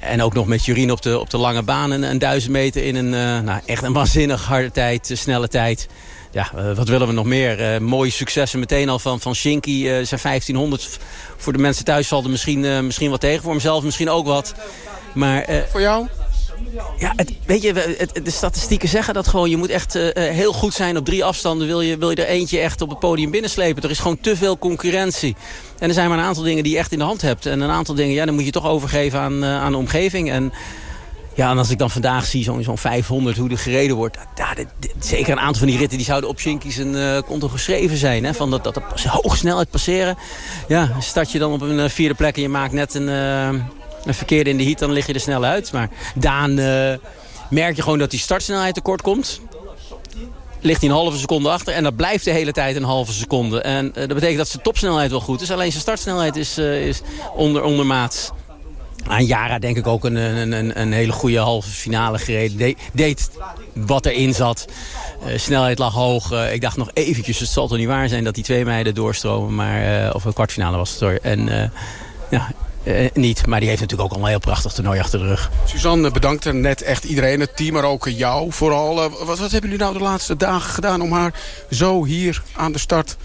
Speaker 24: En ook nog met Jurien op de, op de lange baan een, duizend meter in een eh, nou, echt een waanzinnig harde tijd, eh, snelle tijd. Ja, eh, wat willen we nog meer? Mooie successen meteen al van, van Shinky. zijn 1500 voor de mensen thuis valt er misschien, misschien wat tegen. Voor hemzelf misschien ook wat. Maar,
Speaker 23: voor jou?
Speaker 24: Ja, het, weet je, de statistieken zeggen dat gewoon. Je moet echt eh, eh, heel goed zijn op drie afstanden. Wil je, wil je er eentje echt op het podium binnenslepen. Er is gewoon te veel concurrentie. En er zijn maar een aantal dingen die je echt in de hand hebt. En een aantal dingen, ja, dan moet je toch overgeven aan, eh, aan de omgeving. En ja, en als ik dan vandaag zie zo'n zo'n 500 hoe er gereden wordt. Zeker een aantal van die ritten die zouden op Shinky's een eh, konto geschreven zijn. Hè, van dat, dat pas- hoge snelheid passeren. Ja, start je dan op een vierde plek en je maakt net een, een verkeerde in de heat. Dan lig je er snel uit. Maar Daan eh, merk je gewoon dat die startsnelheid tekort komt. Ligt hij een halve seconde achter. En dat blijft de hele tijd een halve seconde. En eh, dat betekent dat zijn topsnelheid wel goed is. Alleen zijn startsnelheid is, eh, is onder, ondermaats. Aan Jara denk ik ook een, een, een, hele goede halve finale gereden. De- deed wat erin zat. Eh, snelheid lag hoog. Ik dacht nog eventjes, het zal toch niet waar zijn dat die twee meiden doorstromen. Maar, of een kwartfinale was het, sorry. En ja, eh, niet. Maar die heeft natuurlijk ook al een heel prachtig toernooi achter de rug.
Speaker 23: Suzanne bedankte net echt iedereen, het team, maar ook jou vooral. Eh, Wat, wat hebben jullie nou de laatste dagen gedaan om haar zo hier aan de start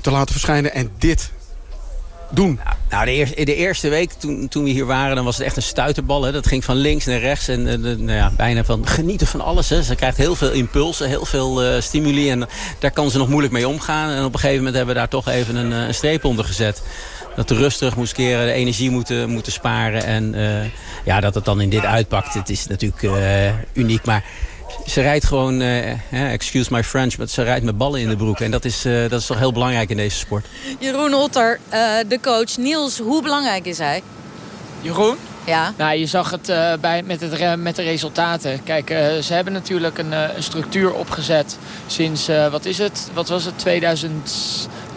Speaker 23: te laten verschijnen en dit doen?
Speaker 24: Nou, de, eerste, de eerste week toen, toen we hier waren, dan was het echt een stuiterbal. Hè. Dat ging van links naar rechts en eh, de- nou ja, bijna van genieten van alles. Hè. Ze krijgt heel veel impulsen, heel veel eh, stimuli. En daar kan ze nog moeilijk mee omgaan. En op een gegeven moment hebben we daar toch even een, eh, een streep onder gezet. Dat de rust terug moest keren, de energie moeten, moeten sparen. En eh, ja, dat het dan in dit uitpakt, het is natuurlijk eh, uniek. Maar ze rijdt gewoon, eh, excuse my French, maar ze rijdt met ballen in de broek. En dat is, eh, dat is toch heel belangrijk in deze sport.
Speaker 16: Jeroen Otter, eh, de coach. Niels, hoe belangrijk is hij?
Speaker 21: Jeroen?
Speaker 16: Ja.
Speaker 21: Nou, je zag het, eh, bij, met, het met de resultaten. Kijk, ze hebben natuurlijk een, eh, een structuur opgezet sinds, eh, wat is het? Wat was het?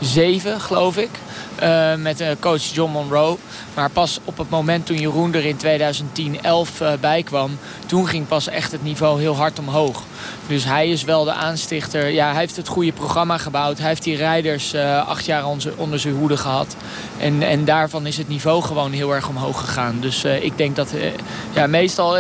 Speaker 21: 2007, geloof ik. Eh, met eh, coach John Monroe. Maar pas op het moment toen Jeroen er in 2010 11 eh, bij kwam... toen ging pas echt het niveau heel hard omhoog. Dus hij is wel de aanstichter. Ja, hij heeft het goede programma gebouwd. Hij heeft die rijders acht jaar onder, onder zijn hoede gehad. En, en daarvan is het niveau gewoon heel erg omhoog gegaan. Dus ik denk dat... ja, meestal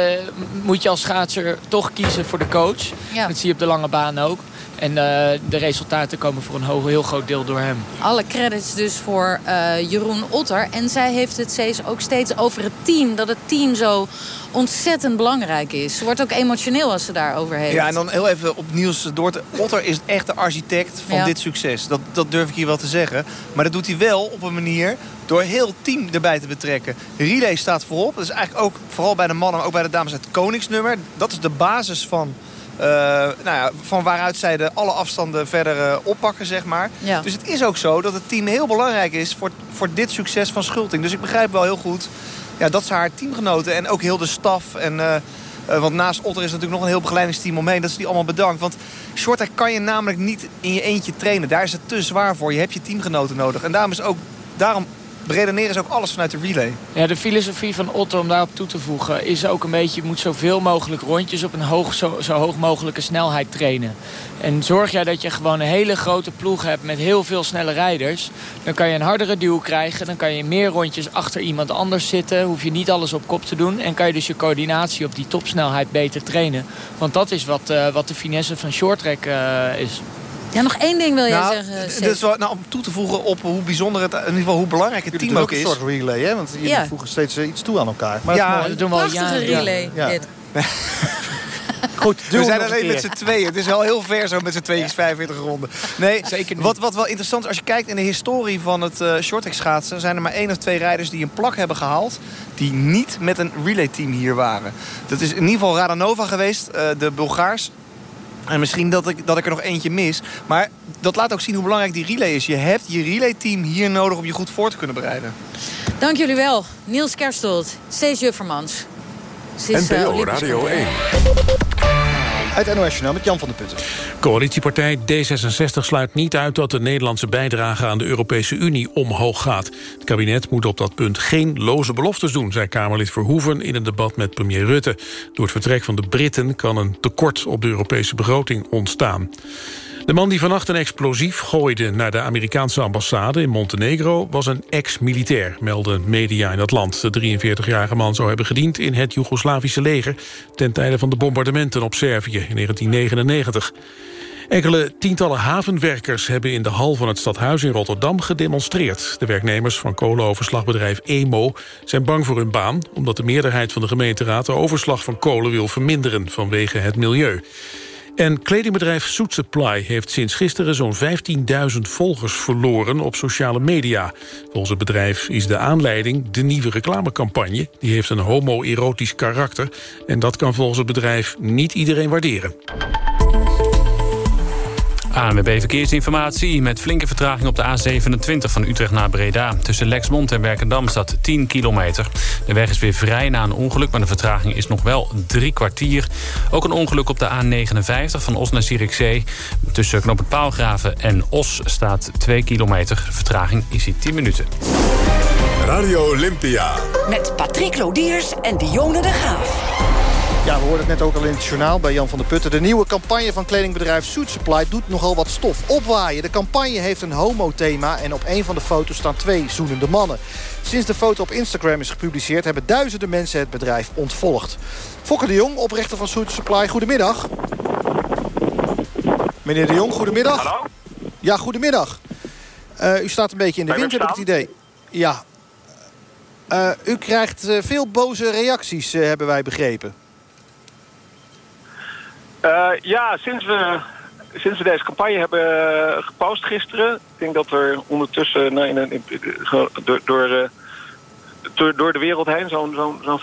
Speaker 21: moet je als schaatser toch kiezen voor de coach.
Speaker 16: Ja.
Speaker 21: Dat zie je op de lange baan ook. En eh, de resultaten komen voor een heel groot deel door hem.
Speaker 16: Alle credits dus voor eh, Jeroen Otter. En zij heeft het steeds, ook steeds over het team. Dat het team zo ontzettend belangrijk is. Ze wordt ook emotioneel als ze daarover heeft.
Speaker 20: Ja, en dan heel even op nieuws door te... Otter is echt de architect van
Speaker 16: Ja.
Speaker 20: dit succes. Dat, dat durf ik hier wel te zeggen. Maar dat doet hij wel op een manier door heel het team erbij te betrekken. Relay staat voorop. Dat is eigenlijk ook, vooral bij de mannen, maar ook bij de dames, het koningsnummer. Dat is de basis van... eh, nou ja, van waaruit zij de alle afstanden verder eh, oppakken, zeg maar.
Speaker 16: Ja.
Speaker 20: Dus het is ook zo dat het team heel belangrijk is voor, voor dit succes van Schulting. Dus ik begrijp wel heel goed ja, dat ze haar teamgenoten en ook heel de staf en... eh, want naast Otter is er natuurlijk nog een heel begeleidingsteam omheen. Dat ze die allemaal bedankt. Want shorttrack kan je namelijk niet in je eentje trainen. Daar is het te zwaar voor. Je hebt je teamgenoten nodig. En daarom, is ook, daarom redeneren ze ook alles vanuit de relay.
Speaker 21: Ja, de filosofie van Otto om daarop toe te voegen is ook een beetje... je moet zoveel mogelijk rondjes op een hoog, zo, zo hoog mogelijke snelheid trainen. En zorg jij dat je gewoon een hele grote ploeg hebt met heel veel snelle rijders... dan kan je een hardere duw krijgen. Dan kan je meer rondjes achter iemand anders zitten. Hoef je niet alles op kop te doen. En kan je dus je coördinatie op die topsnelheid beter trainen. Want dat is wat, eh, wat de finesse van shorttrack eh is.
Speaker 16: Ja, nog één ding wil jij
Speaker 20: Nou,
Speaker 16: zeggen,
Speaker 20: dit is wel, nou, om toe te voegen op hoe bijzonder het, in ieder geval hoe belangrijk het team
Speaker 2: doen
Speaker 20: ook is.
Speaker 2: een soort relay, hè? Want jullie
Speaker 16: Ja.
Speaker 2: voegen steeds eh, iets toe aan elkaar. Maar
Speaker 20: Ja,
Speaker 21: doen we al
Speaker 16: Prachtige
Speaker 21: jaren.
Speaker 16: relay,
Speaker 2: Ja.
Speaker 16: dit.
Speaker 2: Goed,
Speaker 20: We zijn
Speaker 2: een
Speaker 20: alleen met z'n tweeën. Het is wel heel ver zo met z'n tweeën 45 ronden. Nee,
Speaker 21: Zeker niet.
Speaker 20: Wat, wat wel interessant is, als je kijkt in de historie van het eh shorttrack schaatsen... zijn er maar één of twee rijders die een plak hebben gehaald... die niet met een relayteam hier waren. Dat is in ieder geval Radanova geweest, eh, de Bulgaars. En misschien dat ik, dat ik er nog eentje mis. Maar dat laat ook zien hoe belangrijk die relay is. Je hebt je relayteam hier nodig om je goed voor te kunnen bereiden.
Speaker 16: Dank jullie wel. Niels Kerstold, Cees Juffermans.
Speaker 1: NPO Radio
Speaker 16: kampioen.
Speaker 1: 1.
Speaker 2: Uit NOS Journaal met Jan van der Putten.
Speaker 3: Coalitiepartij D66 sluit niet uit dat de Nederlandse bijdrage aan de Europese Unie omhoog gaat. Het kabinet moet op dat punt geen loze beloftes doen, zei Kamerlid Verhoeven in een debat met premier Rutte. Door het vertrek van de Britten kan een tekort op de Europese begroting ontstaan. De man die vannacht een explosief gooide naar de Amerikaanse ambassade in Montenegro was een ex-militair, melden media in dat land. De 43-jarige man zou hebben gediend in het Joegoslavische leger ten tijde van de bombardementen op Servië in 1999. Enkele tientallen havenwerkers hebben in de hal van het stadhuis in Rotterdam gedemonstreerd. De werknemers van kolenoverslagbedrijf EMO zijn bang voor hun baan... omdat de meerderheid van de gemeenteraad de overslag van kolen wil verminderen vanwege het milieu. En kledingbedrijf Suit Supply heeft sinds gisteren zo'n 15.000 volgers verloren op sociale media. Volgens het bedrijf is de aanleiding de nieuwe reclamecampagne. Die heeft een homoerotisch karakter en dat kan volgens het bedrijf niet iedereen waarderen.
Speaker 25: ANWB Verkeersinformatie met flinke vertraging op de A27 van Utrecht naar Breda. Tussen Lexmond en Werkendam staat 10 kilometer. De weg is weer vrij na een ongeluk, maar de vertraging is nog wel drie kwartier. Ook een ongeluk op de A59 van Os naar Zierikzee. Tussen Knoop het Paalgraven en Os staat 2 kilometer. De vertraging is hier 10 minuten.
Speaker 1: Radio Olympia.
Speaker 8: Met Patrick Lodiers en Dionne de Graaf.
Speaker 2: Ja, we hoorden het net ook al in het journaal bij Jan van der Putten. De nieuwe campagne van kledingbedrijf Suit Supply doet nogal wat stof opwaaien. De campagne heeft een homo-thema en op een van de foto's staan twee zoenende mannen. Sinds de foto op Instagram is gepubliceerd... hebben duizenden mensen het bedrijf ontvolgd. Fokker de Jong, oprichter van Suit Supply, goedemiddag. Meneer de Jong, goedemiddag.
Speaker 26: Hallo?
Speaker 2: Ja, goedemiddag. Eh, u staat een beetje in de wind, heb ik het idee. Ja. Eh, u krijgt eh, veel boze reacties, hebben wij begrepen.
Speaker 26: Eh, ja, sinds we sinds we deze campagne hebben eh, gepost gisteren... ik denk dat er ondertussen nou, door, door, eh, door, door de wereld heen... zo'n zo'n zo'n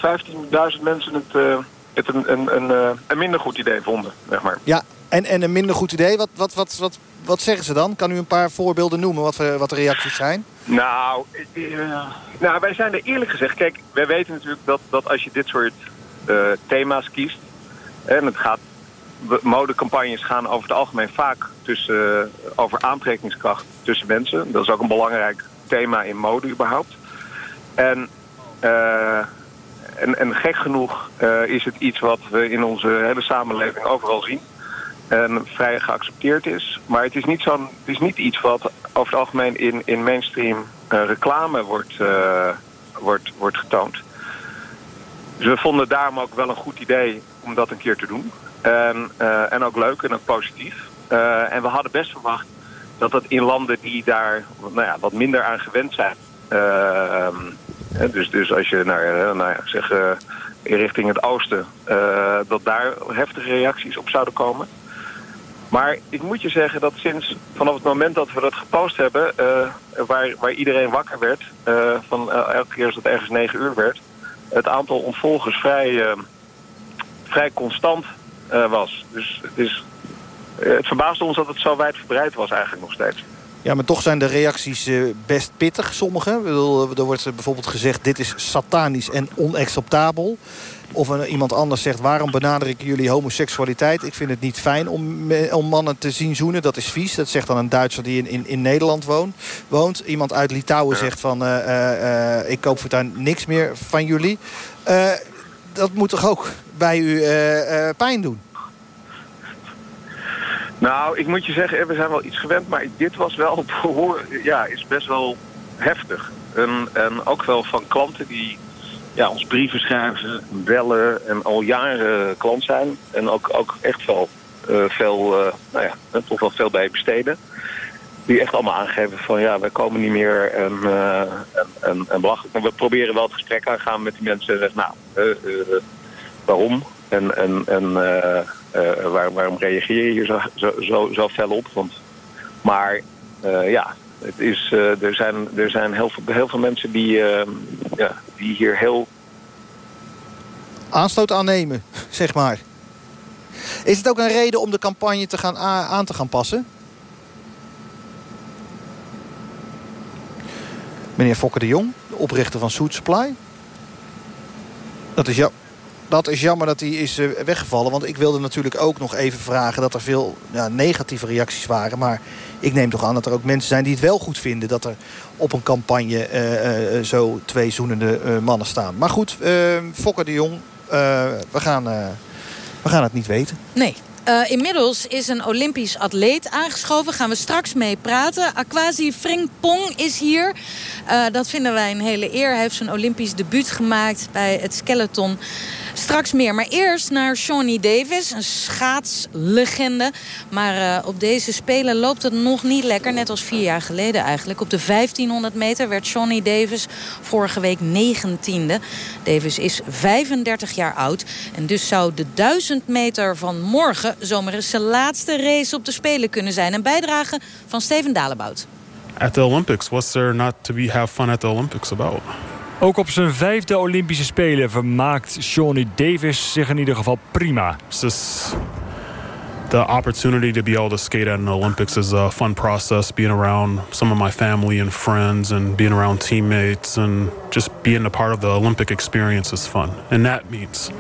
Speaker 26: 15.000 mensen het, het een, een, een, een minder goed idee vonden, zeg maar.
Speaker 2: Ja, en, en een minder goed idee. Wat, wat, wat, wat, wat zeggen ze dan? Kan u een paar voorbeelden noemen wat, wat de reacties zijn?
Speaker 26: Nou, nou, wij zijn er eerlijk gezegd... Kijk, wij weten natuurlijk dat, dat als je dit soort thema's kiest... en het gaat... Modecampagnes gaan over het algemeen vaak eh, over aantrekkingskracht tussen mensen. Dat is ook een belangrijk thema in mode überhaupt. En, eh, en, gek genoeg eh, is het iets wat we in onze hele samenleving overal zien. En vrij geaccepteerd is. Maar het is niet, het is niet iets wat over het algemeen in, in mainstream reclame wordt, wordt, wordt getoond. Dus we vonden daarom ook wel een goed idee om dat een keer te doen. En, eh, en ook leuk en ook positief. Eh, en we hadden best verwacht dat dat in landen die daar nou ja, wat minder aan gewend zijn. eh, dus, dus als je naar, nou ja, zeg, in richting het oosten, dat daar heftige reacties op zouden komen. Maar ik moet je zeggen dat sinds vanaf het moment dat we dat gepost hebben, waar, waar iedereen wakker werd, van elke keer als het ergens 9 uur werd, het aantal ontvolgers vrij, vrij constant was. Dus het, is, eh, het verbaasde ons dat het zo wijdverbreid was eigenlijk nog steeds.
Speaker 2: Ja, maar toch zijn de reacties eh, best pittig, sommige. Ik bedoel, er wordt bijvoorbeeld gezegd, dit is satanisch en onacceptabel. Of een, iemand anders zegt, waarom benadrukken jullie homoseksualiteit? Ik vind het niet fijn om, om mannen te zien zoenen. Dat is vies. Dat zegt dan een Duitser die in, in, in Nederland woont, woont. Iemand uit Litouwen zegt van, eh, eh, eh, ik koop voortaan niks meer van jullie. Eh, dat moet toch ook bij u eh, eh, pijn doen?
Speaker 26: Nou, ik moet je zeggen, we zijn wel iets gewend, maar dit was wel ja, is best wel heftig. En, en ook wel van klanten die ja, ons brieven schrijven, bellen en al jaren klant zijn. En ook, ook echt wel eh, veel, eh, nou ja, toch wel veel bij besteden. Die echt allemaal aangeven van ja, wij komen niet meer en, eh, en, en. Maar we proberen wel het gesprek aangaan met die mensen. En zeggen, nou, waarom? En, en, en eh, eh, waar, waarom reageer je hier zo, zo, zo, fel op? Want, maar eh, ja, het is, er zijn, er zijn heel, veel, heel veel mensen die, ja, die hier heel
Speaker 2: aanstoot aannemen, zeg maar. Is het ook een reden om de campagne te gaan aan te gaan passen? Meneer Fokker de Jong, oprichter van Soet Supply. Dat is, ja, dat is jammer dat hij is eh, weggevallen. Want ik wilde natuurlijk ook nog even vragen... dat er veel ja, negatieve reacties waren. Maar ik neem toch aan dat er ook mensen zijn die het wel goed vinden... dat er op een campagne eh, eh, zo twee zoenende mannen staan. Maar goed, Fokker de Jong, we, gaan, we gaan het niet weten.
Speaker 16: Nee. Inmiddels is een Olympisch atleet aangeschoven. Gaan we straks mee praten. Akwasi Frimpong is hier. Dat vinden wij een hele eer. Hij heeft zijn Olympisch debuut gemaakt bij het skeleton. Straks meer. Maar eerst naar Shawnee Davis, een schaatslegende. Maar eh, op deze Spelen loopt het nog niet lekker. Net als vier jaar geleden eigenlijk. Op de 1500 meter werd Shawnee Davis vorige week 19e. Davis is 35 jaar oud. En dus zou de 1000 meter van morgen zomaar zijn laatste race op de Spelen kunnen zijn. Een bijdrage van Steven Dalebout.
Speaker 27: At the Olympics, what's there not to be have fun at the Olympics about?
Speaker 28: Ook op zijn vijfde Olympische Spelen vermaakt Shawnee Davis zich in ieder geval prima.
Speaker 27: Just the opportunity to be able to skate at an Olympics is a fun process. Being around some of my family and friends, and being around teammates, and just being a part of the Olympic experience is fun, and that means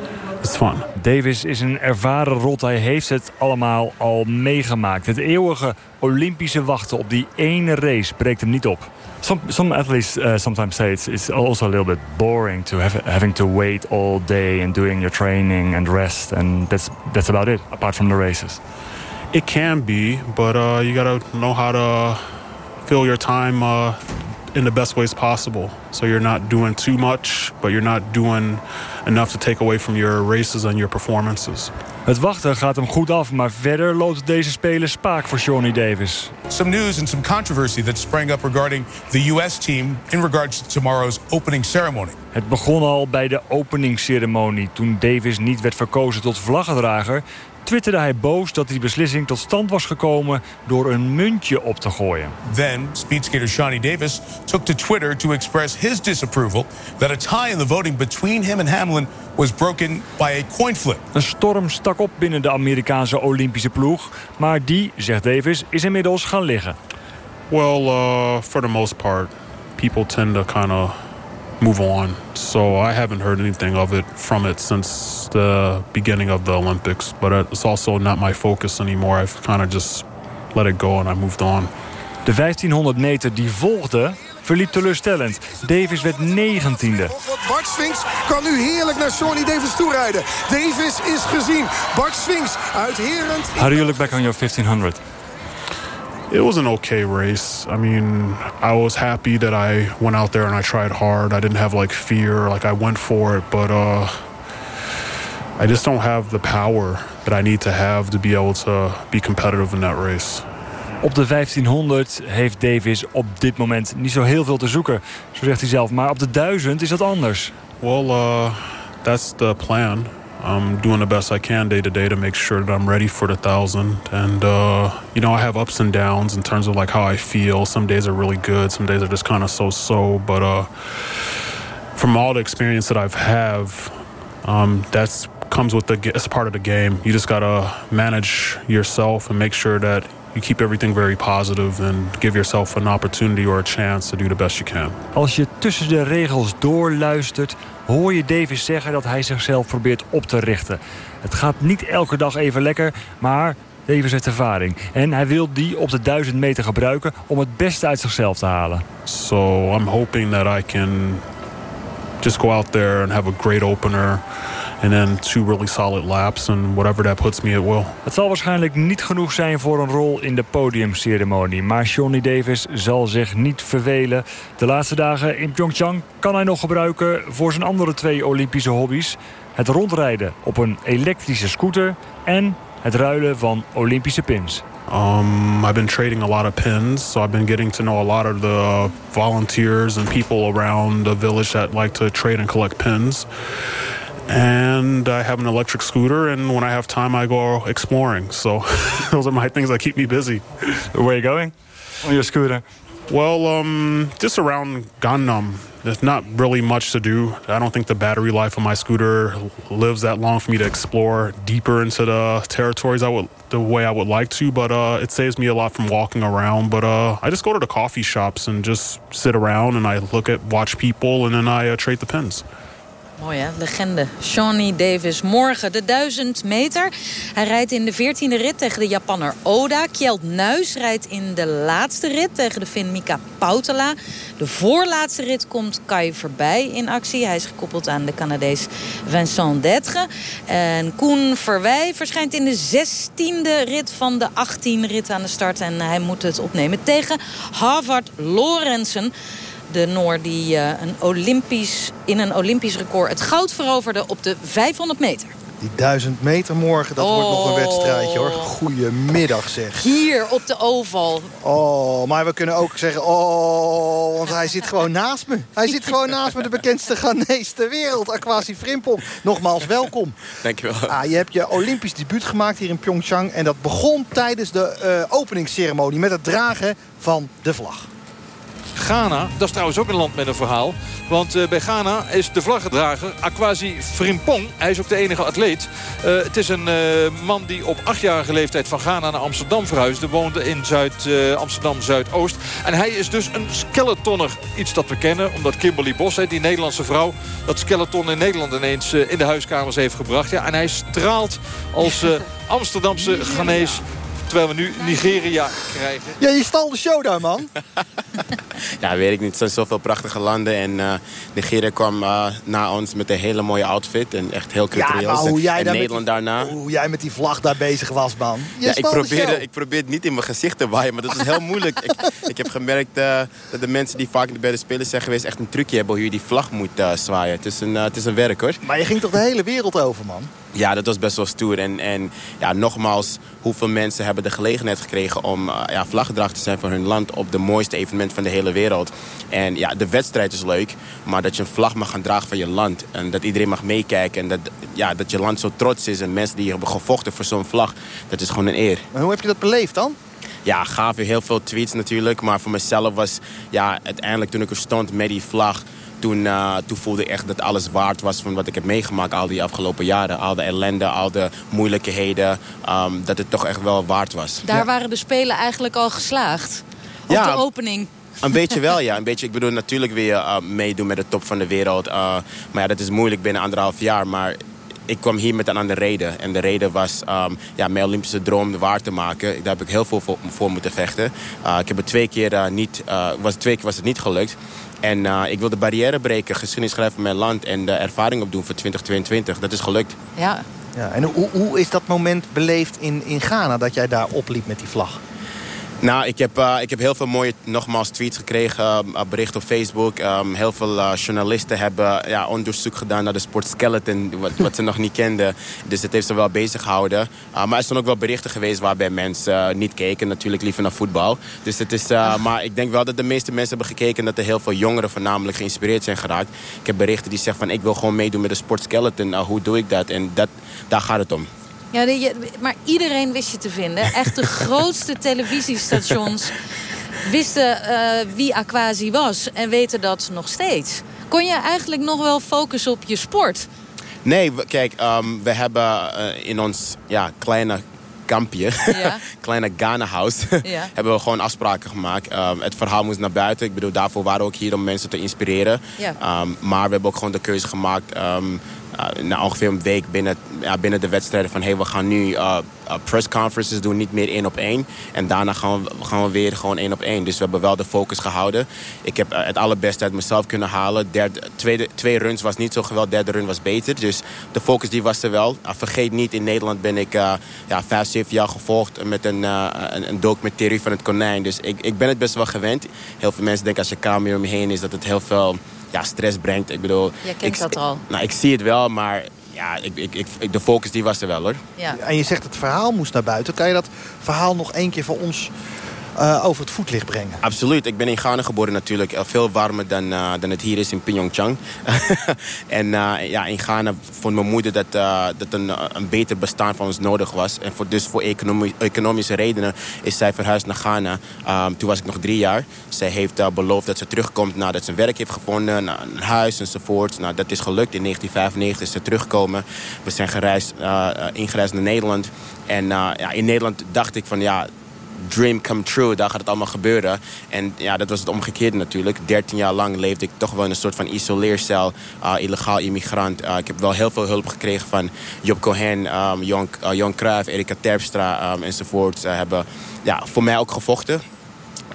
Speaker 27: it's fun.
Speaker 28: Davis is een ervaren rot. Hij heeft het allemaal al meegemaakt. Het eeuwige Olympische wachten op die ene race breekt hem niet op. Some, some athletes uh, sometimes say it's, it's also a little bit boring to have having to wait all day and doing your training and rest, and that's that's about it. Apart from the races.
Speaker 27: It can be, but uh, you gotta know how to fill your time uh, in the best ways possible. So you're not doing too much, but you're not doing enough to take away from your races and your performances.
Speaker 28: Het wachten gaat hem goed af, maar verder loopt deze Spelen spaak voor Shawnee Davis.
Speaker 29: Some news and some controversy that sprang up regarding the U.S. team in regards to tomorrow's opening ceremony.
Speaker 28: Het begon al bij de openingsceremonie toen Davis niet werd verkozen tot vlaggedrager. Twitterde hij boos dat die beslissing tot stand was gekomen door een muntje op te gooien.
Speaker 29: Then, speedskater Shawnee Davis took to Twitter to express his disapproval that a tie in the voting between him and Hamlin was broken by a coin flip.
Speaker 28: Een storm stak op binnen de Amerikaanse Olympische ploeg, maar die, zegt Davis, is inmiddels gaan liggen.
Speaker 27: Well, uh, for the most part, people tend to kind of move on. So I haven't heard anything of it from it since the beginning of the Olympics. But it's also not my focus anymore. I've kind of just let it go and I moved on.
Speaker 28: De 1500 meter die volgde verliep teleurstellend. Davis werd 19e.
Speaker 17: Bart Swings kan nu heerlijk naar Shawnee Davis toerijden. Davis is gezien. Bart Swings uitherend.
Speaker 28: How do you look back on your 1500?
Speaker 27: It was an okay race. I mean, I was happy that I went out there and I tried hard. I didn't have like fear, like I went for it, but uh I just don't have the power that I need to have to be able to be competitive in that race.
Speaker 28: Op de 1500 heeft Davis op dit moment niet zo heel veel te zoeken, zo zegt hij zelf. Maar op de 1000 is dat anders.
Speaker 27: Well, uh, that's the plan. I'm doing the best I can day to day to make sure that I'm ready for the thousand. And uh, you know, I have ups and downs in terms of like how I feel. Some days are really good. Some days are just kind of so-so. But uh, from all the experience that I've have, um, that's comes with the it's part of the game. You just gotta manage yourself and make sure that you keep everything very positive and give yourself an opportunity or a chance to do the best you can.
Speaker 28: Als je tussen de regels doorluistert, hoor je Davis zeggen dat hij zichzelf probeert op te richten. Het gaat niet elke dag even lekker, maar Davis heeft ervaring. En hij wil die op de 1000 meter gebruiken om het beste uit zichzelf te halen.
Speaker 27: So I'm hoping that I can just go out there and have a great opener and then two really solid laps and whatever that puts me, it will.
Speaker 28: Het zal waarschijnlijk niet genoeg zijn voor een rol in de podiumceremonie. Maar Johnny Davis zal zich niet vervelen. De laatste dagen in Pyeongchang kan hij nog gebruiken voor zijn andere twee Olympische hobby's. Het rondrijden op een elektrische scooter en het ruilen van Olympische pins.
Speaker 27: Um, I've been trading a lot of pins, so I've been getting to know a lot of the volunteers and people around the village that like to trade and collect pins. And I have an electric scooter, and when I have time, I go exploring. So those are my things that keep me busy.
Speaker 28: Where are you going on your scooter?
Speaker 27: Well, um, just around Gangnam. There's not really much to do. I don't think the battery life of my scooter lives that long for me to explore deeper into the territories I would the way I would like to. But uh, it saves me a lot from walking around. But uh, I just go to the coffee shops and just sit around and I look at watch people and then I uh, trade the pins.
Speaker 16: Mooi legende. Shawnee Davis morgen de 1000 meter. Hij rijdt in de 14e rit tegen de Japanner Oda. Kjeld Nuis rijdt in de laatste rit tegen de Finn Mika Pautela. De voorlaatste rit komt Kai voorbij in actie. Hij is gekoppeld aan de Canadees Vincent Detre. En Koen Verwij verschijnt in de 16e rit van de 18 rit aan de start. En hij moet het opnemen tegen Harvard Lorenzen de Noor die uh, een Olympisch, in een Olympisch record het goud veroverde op de 500 meter.
Speaker 2: Die 1000 meter morgen, dat wordt nog een
Speaker 16: Oh.
Speaker 2: wedstrijdje hoor. Goedemiddag zeg.
Speaker 16: Hier op de oval.
Speaker 2: Oh, maar we kunnen ook zeggen, oh, want hij zit gewoon naast me. Hij zit gewoon naast me, de bekendste Ghanese ter wereld, Akwasi Frimpong. Nogmaals, welkom.
Speaker 30: Dankjewel.
Speaker 2: Ah, je hebt je Olympisch debuut gemaakt hier in Pyeongchang. En dat begon tijdens de eh, openingsceremonie met het dragen van de vlag.
Speaker 31: Ghana, dat is trouwens ook een land met een verhaal. Want eh, bij Ghana is de vlaggedrager Akwasi Frimpong. Hij is ook de enige atleet. Eh, het is een eh, man die op achtjarige leeftijd van Ghana naar Amsterdam verhuisde. Woonde in Zuid, eh, Amsterdam Zuidoost. En hij is dus een skeletonner. Iets dat we kennen, omdat Kimberly Bos, hè, die Nederlandse vrouw... dat skeleton in Nederland ineens in de huiskamers heeft gebracht. Ja, en hij straalt als eh, Amsterdamse Ghanese... Terwijl we nu Nigeria krijgen.
Speaker 2: Ja, je stal de show daar, man.
Speaker 30: Ja, weet ik niet. Er zijn zoveel prachtige landen. En eh, Nigeria kwam eh, na ons met een hele mooie outfit. En echt heel
Speaker 2: Ja,
Speaker 30: cultureel.
Speaker 2: hoe jij,
Speaker 30: en Nederland
Speaker 2: die,
Speaker 30: daarna.
Speaker 2: hoe jij met die vlag daar bezig was, man. Je
Speaker 30: Ja, ik probeerde, ik probeerde het niet in mijn gezicht te waaien, maar dat is heel moeilijk. ik, ik heb gemerkt eh, dat de mensen die vaak bij de spelers zijn geweest... echt een trucje hebben hoe je die vlag moet zwaaien. Het is, een, het is een werk, hoor.
Speaker 2: Maar je ging toch de hele wereld over, man?
Speaker 30: Ja, dat was best wel stoer. En, en ja, nogmaals, hoeveel mensen hebben de gelegenheid gekregen om uh, ja, vlaggedrag te zijn voor hun land op de mooiste evenement van de hele wereld. En ja, de wedstrijd is leuk, maar dat je een vlag mag gaan dragen van je land. En dat iedereen mag meekijken en dat, ja, dat je land zo trots is. En mensen die hebben gevochten voor zo'n vlag, dat is gewoon een eer.
Speaker 2: Maar hoe heb je dat beleefd dan?
Speaker 30: Ja, gaaf weer heel veel tweets natuurlijk. Maar voor mezelf was ja, uiteindelijk toen ik er stond met die vlag toen, uh, toen voelde ik echt dat alles waard was van wat ik heb meegemaakt al die afgelopen jaren. Al de ellende, al de moeilijkheden. Um, dat het toch echt wel waard was.
Speaker 16: Daar waren de Spelen eigenlijk al geslaagd. Op
Speaker 30: Ja.
Speaker 16: de opening.
Speaker 30: Een beetje wel, ja. Een beetje, ik bedoel, natuurlijk weer uh, meedoen met de top van de wereld. Uh, maar ja, dat is moeilijk binnen anderhalf jaar. Maar ik kwam hier met een andere reden. En de reden was um, ja, mijn Olympische droom waar te maken. Daar heb ik heel veel voor, voor moeten vechten. Uh, ik heb het twee keer, uh, niet, uh, was, twee keer was het niet gelukt. En uh, ik wil de barrière breken, geschiedenis schrijven van mijn land... en de ervaring opdoen voor 2022. Dat is gelukt.
Speaker 16: Ja.
Speaker 2: Ja, en hoe, hoe is dat moment beleefd in, in Ghana dat jij daar opliep met die vlag?
Speaker 30: Nou, ik heb, uh, ik heb heel veel mooie, nogmaals, tweets gekregen, uh, bericht op Facebook. Um, heel veel uh, journalisten hebben ja, onderzoek gedaan naar de sport skeleton, wat, wat ze nog niet kenden. Dus dat heeft ze wel bezig gehouden. maar er zijn ook wel berichten geweest waarbij mensen niet keken, natuurlijk liever naar voetbal. Dus het is, maar ik denk wel dat de meeste mensen hebben gekeken en dat er heel veel jongeren voornamelijk geïnspireerd zijn geraakt. Ik heb berichten die zeggen van ik wil gewoon meedoen met de sport skeleton. hoe doe ik dat? En dat, daar gaat het om.
Speaker 16: Ja, maar iedereen wist je te vinden. Echt de grootste televisiestations wisten eh, wie Aquasi was en weten dat nog steeds. Kon je eigenlijk nog wel focussen op je sport?
Speaker 30: Nee, kijk, ehm, we hebben eh, in ons ja, kleine kampje,
Speaker 16: Ja.
Speaker 30: kleine Ghana House,
Speaker 16: Ja.
Speaker 30: hebben we gewoon afspraken gemaakt. Ehm, het verhaal moest naar buiten. Ik bedoel, daarvoor waren we ook hier om mensen te inspireren.
Speaker 16: Ja.
Speaker 30: Ehm, maar we hebben ook gewoon de keuze gemaakt. Uh, na ongeveer een week binnen, ja, binnen de wedstrijden van hey, we gaan nu uh, uh, press conferences doen, niet meer één op één. En daarna gaan we, gaan we weer gewoon één op één. Dus we hebben wel de focus gehouden. Ik heb het allerbeste uit mezelf kunnen halen. Derde, tweede, twee runs was niet zo geweldig, derde run was beter. Dus de focus die was er wel. Uh, vergeet niet, in Nederland ben ik ja, vijf, zeven jaar gevolgd met een, een, een documentarie van het konijn. Dus ik, ik ben het best wel gewend. Heel veel mensen denken als je camera om je heen is dat het heel veel ja, stress brengt. Ik bedoel,
Speaker 16: Jij kent
Speaker 30: ik,
Speaker 16: dat al.
Speaker 30: nou, ik zie het wel, maar ja, ik, ik, ik, de focus die was er wel hoor.
Speaker 16: Ja.
Speaker 2: En je zegt het verhaal moest naar buiten. Kan je dat verhaal nog één keer voor ons uh, over het voetlicht brengen?
Speaker 30: Absoluut. Ik ben in Ghana geboren natuurlijk. Uh, veel warmer dan, uh, dan het hier is in Pyeongchang. en ja, in Ghana vond mijn moeder dat, dat een, een beter bestaan van ons nodig was. En voor, dus voor economische redenen is zij verhuisd naar Ghana. Um, toen was ik nog drie jaar. Zij heeft beloofd dat ze terugkomt nadat ze werk heeft gevonden. Een huis enzovoort. Nou, dat is gelukt. In 1995 is ze teruggekomen. We zijn gereisd, ingereisd naar Nederland. En ja, in Nederland dacht ik van ja dream come true. Daar gaat het allemaal gebeuren. En ja, dat was het omgekeerde natuurlijk. 13 jaar lang leefde ik toch wel in een soort van isoleercel. Uh, illegaal immigrant. Uh, ik heb wel heel veel hulp gekregen van Job Cohen, um, Jon, uh, Jon Cruijff, Erika Terpstra um, enzovoort. Ze hebben ja, voor mij ook gevochten.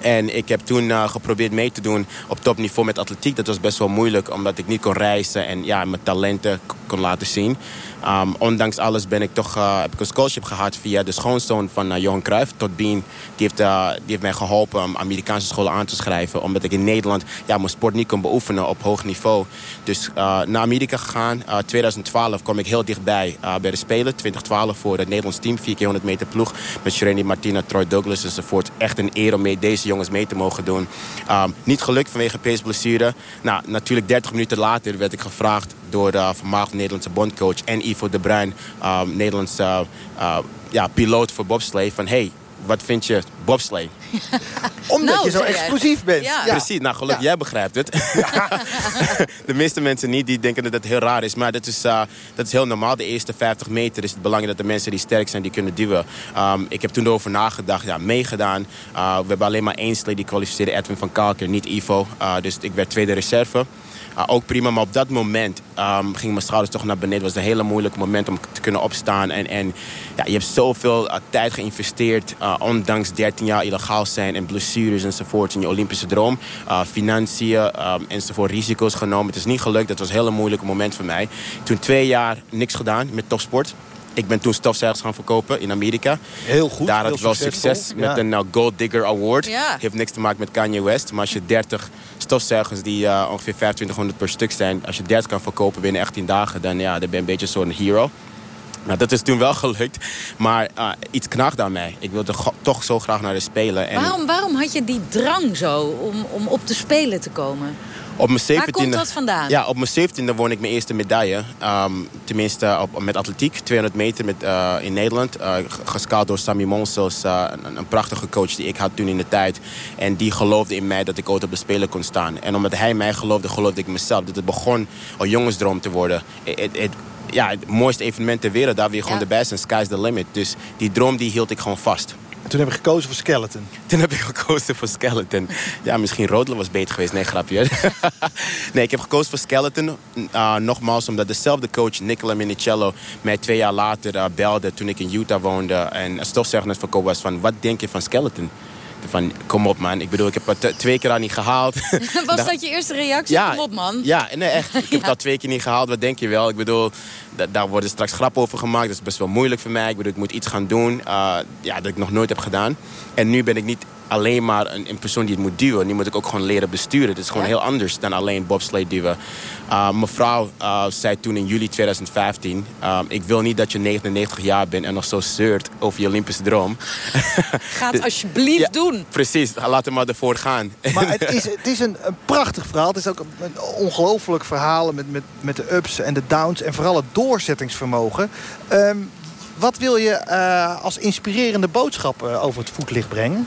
Speaker 30: En ik heb toen geprobeerd mee te doen op topniveau met atletiek. Dat was best wel moeilijk, omdat ik niet kon reizen en ja, mijn talenten kon laten zien. Um, ondanks alles ben ik toch, uh, heb ik een scholarship gehad via de schoonzoon van uh, Johan Cruijff, Todd Bean. Die heeft, uh, die heeft mij geholpen om Amerikaanse scholen aan te schrijven. Omdat ik in Nederland ja, mijn sport niet kon beoefenen op hoog niveau. Dus naar Amerika gegaan. 2012 kwam ik heel dichtbij bij de Spelen. 2012 voor het Nederlands team. 4 keer 100 meter ploeg. Met Shereni Martina, Troy Douglas enzovoort. Echt een eer om mee deze jongens mee te mogen doen. Um, niet gelukt vanwege peesblessure. Nou, natuurlijk 30 minuten later werd ik gevraagd door de voormalig Nederlandse bondcoach en Ivo de Bruin, um, Nederlandse uh, ja, piloot voor bobslee, van hey, wat vind je bobslee?
Speaker 2: Omdat
Speaker 16: nou,
Speaker 2: je zo explosief bent.
Speaker 16: Ja.
Speaker 30: Ja. Precies, nou gelukkig, ja. jij begrijpt het. de meeste mensen niet, die denken dat het heel raar is. Maar dat is, uh, dat is heel normaal. De eerste 50 meter is het belangrijk dat de mensen die sterk zijn, die kunnen duwen. Um, ik heb toen erover nagedacht, ja, meegedaan. Uh, we hebben alleen maar één slee die kwalificeerde, Edwin van Kalker, niet Ivo. Uh, dus ik werd tweede reserve. Uh, ook prima, maar op dat moment um, gingen mijn schouders toch naar beneden. Het was een hele moeilijk moment om te kunnen opstaan. En, en ja, je hebt zoveel uh, tijd geïnvesteerd, uh, ondanks 13 jaar illegaal zijn en blessures enzovoort in je Olympische droom. Uh, financiën um, enzovoort, risico's genomen. Het is niet gelukt, dat was een hele moeilijk moment voor mij. Toen twee jaar niks gedaan met topsport. Ik ben toen stofzuigers gaan verkopen in Amerika.
Speaker 2: Heel goed.
Speaker 30: Daar had ik wel succes met een uh, Gold Digger Award.
Speaker 16: Ja.
Speaker 30: Heeft niks te maken met Kanye West. Maar als je 30 stofzuigers die uh, ongeveer 2500 per stuk zijn... als je 30 kan verkopen binnen 18 dagen... dan, ja, dan ben je een beetje zo'n hero. Nou, dat is toen wel gelukt. Maar uh, iets knaagde aan mij. Ik wilde toch zo graag naar de Spelen. En
Speaker 16: Waarom, waarom had je die drang zo om, om op de Spelen te komen?
Speaker 30: Op mijn 17e,
Speaker 16: Waar komt dat vandaan?
Speaker 30: Ja, op mijn 17e won ik mijn eerste medaille. Um, tenminste op, met atletiek. 200 meter met, uh, in Nederland. Uh, gescout door Sammy Monsos. Uh, een, een, prachtige coach die ik had toen in de tijd. En die geloofde in mij dat ik ooit op de Spelen kon staan. En omdat hij mij geloofde, geloofde ik mezelf. Dat het begon een jongensdroom te worden. Ja, het mooiste evenement ter wereld. Daar wil je gewoon de best en sky's the limit. Dus die droom die hield ik gewoon vast.
Speaker 2: En toen heb je gekozen voor Skeleton.
Speaker 30: Toen heb ik gekozen voor Skeleton. Ja, misschien Rodler was beter geweest. Nee, grapje. nee, ik heb gekozen voor Skeleton. Uh, nogmaals, omdat dezelfde coach, Nicola Minicello... mij twee jaar later uh, belde toen ik in Utah woonde... en stofzuiger verkoop was van... wat denk je van Skeleton? Van, kom op man. Ik bedoel, ik heb het twee keer al niet gehaald.
Speaker 16: Was dat je eerste reactie?
Speaker 30: Ja,
Speaker 16: kom op man.
Speaker 30: Ja, nee, echt. Ik heb al twee keer niet gehaald. Wat denk je wel? Ik bedoel, daar worden straks grappen over gemaakt. Dat is best wel moeilijk voor mij. Ik bedoel, ik moet iets gaan doen uh, ja, dat ik nog nooit heb gedaan. En nu ben ik niet alleen maar een, een, persoon die het moet duwen. Nu moet ik ook gewoon leren besturen. Het is gewoon ja. heel anders dan alleen bobsleigh duwen. Uh, mevrouw uh, zei toen in juli 2015... Uh, ik wil niet dat je 99 jaar bent en nog zo zeurt over je Olympische droom.
Speaker 16: Ga het alsjeblieft ja, doen.
Speaker 30: Precies, laat hem maar ervoor gaan.
Speaker 2: Maar het is, het is een, een prachtig verhaal. Het is ook een, een ongelooflijk verhaal met, met, met de ups en de downs... en vooral het doorzettingsvermogen. Um, wat wil je uh, als inspirerende boodschap uh, over het voetlicht brengen?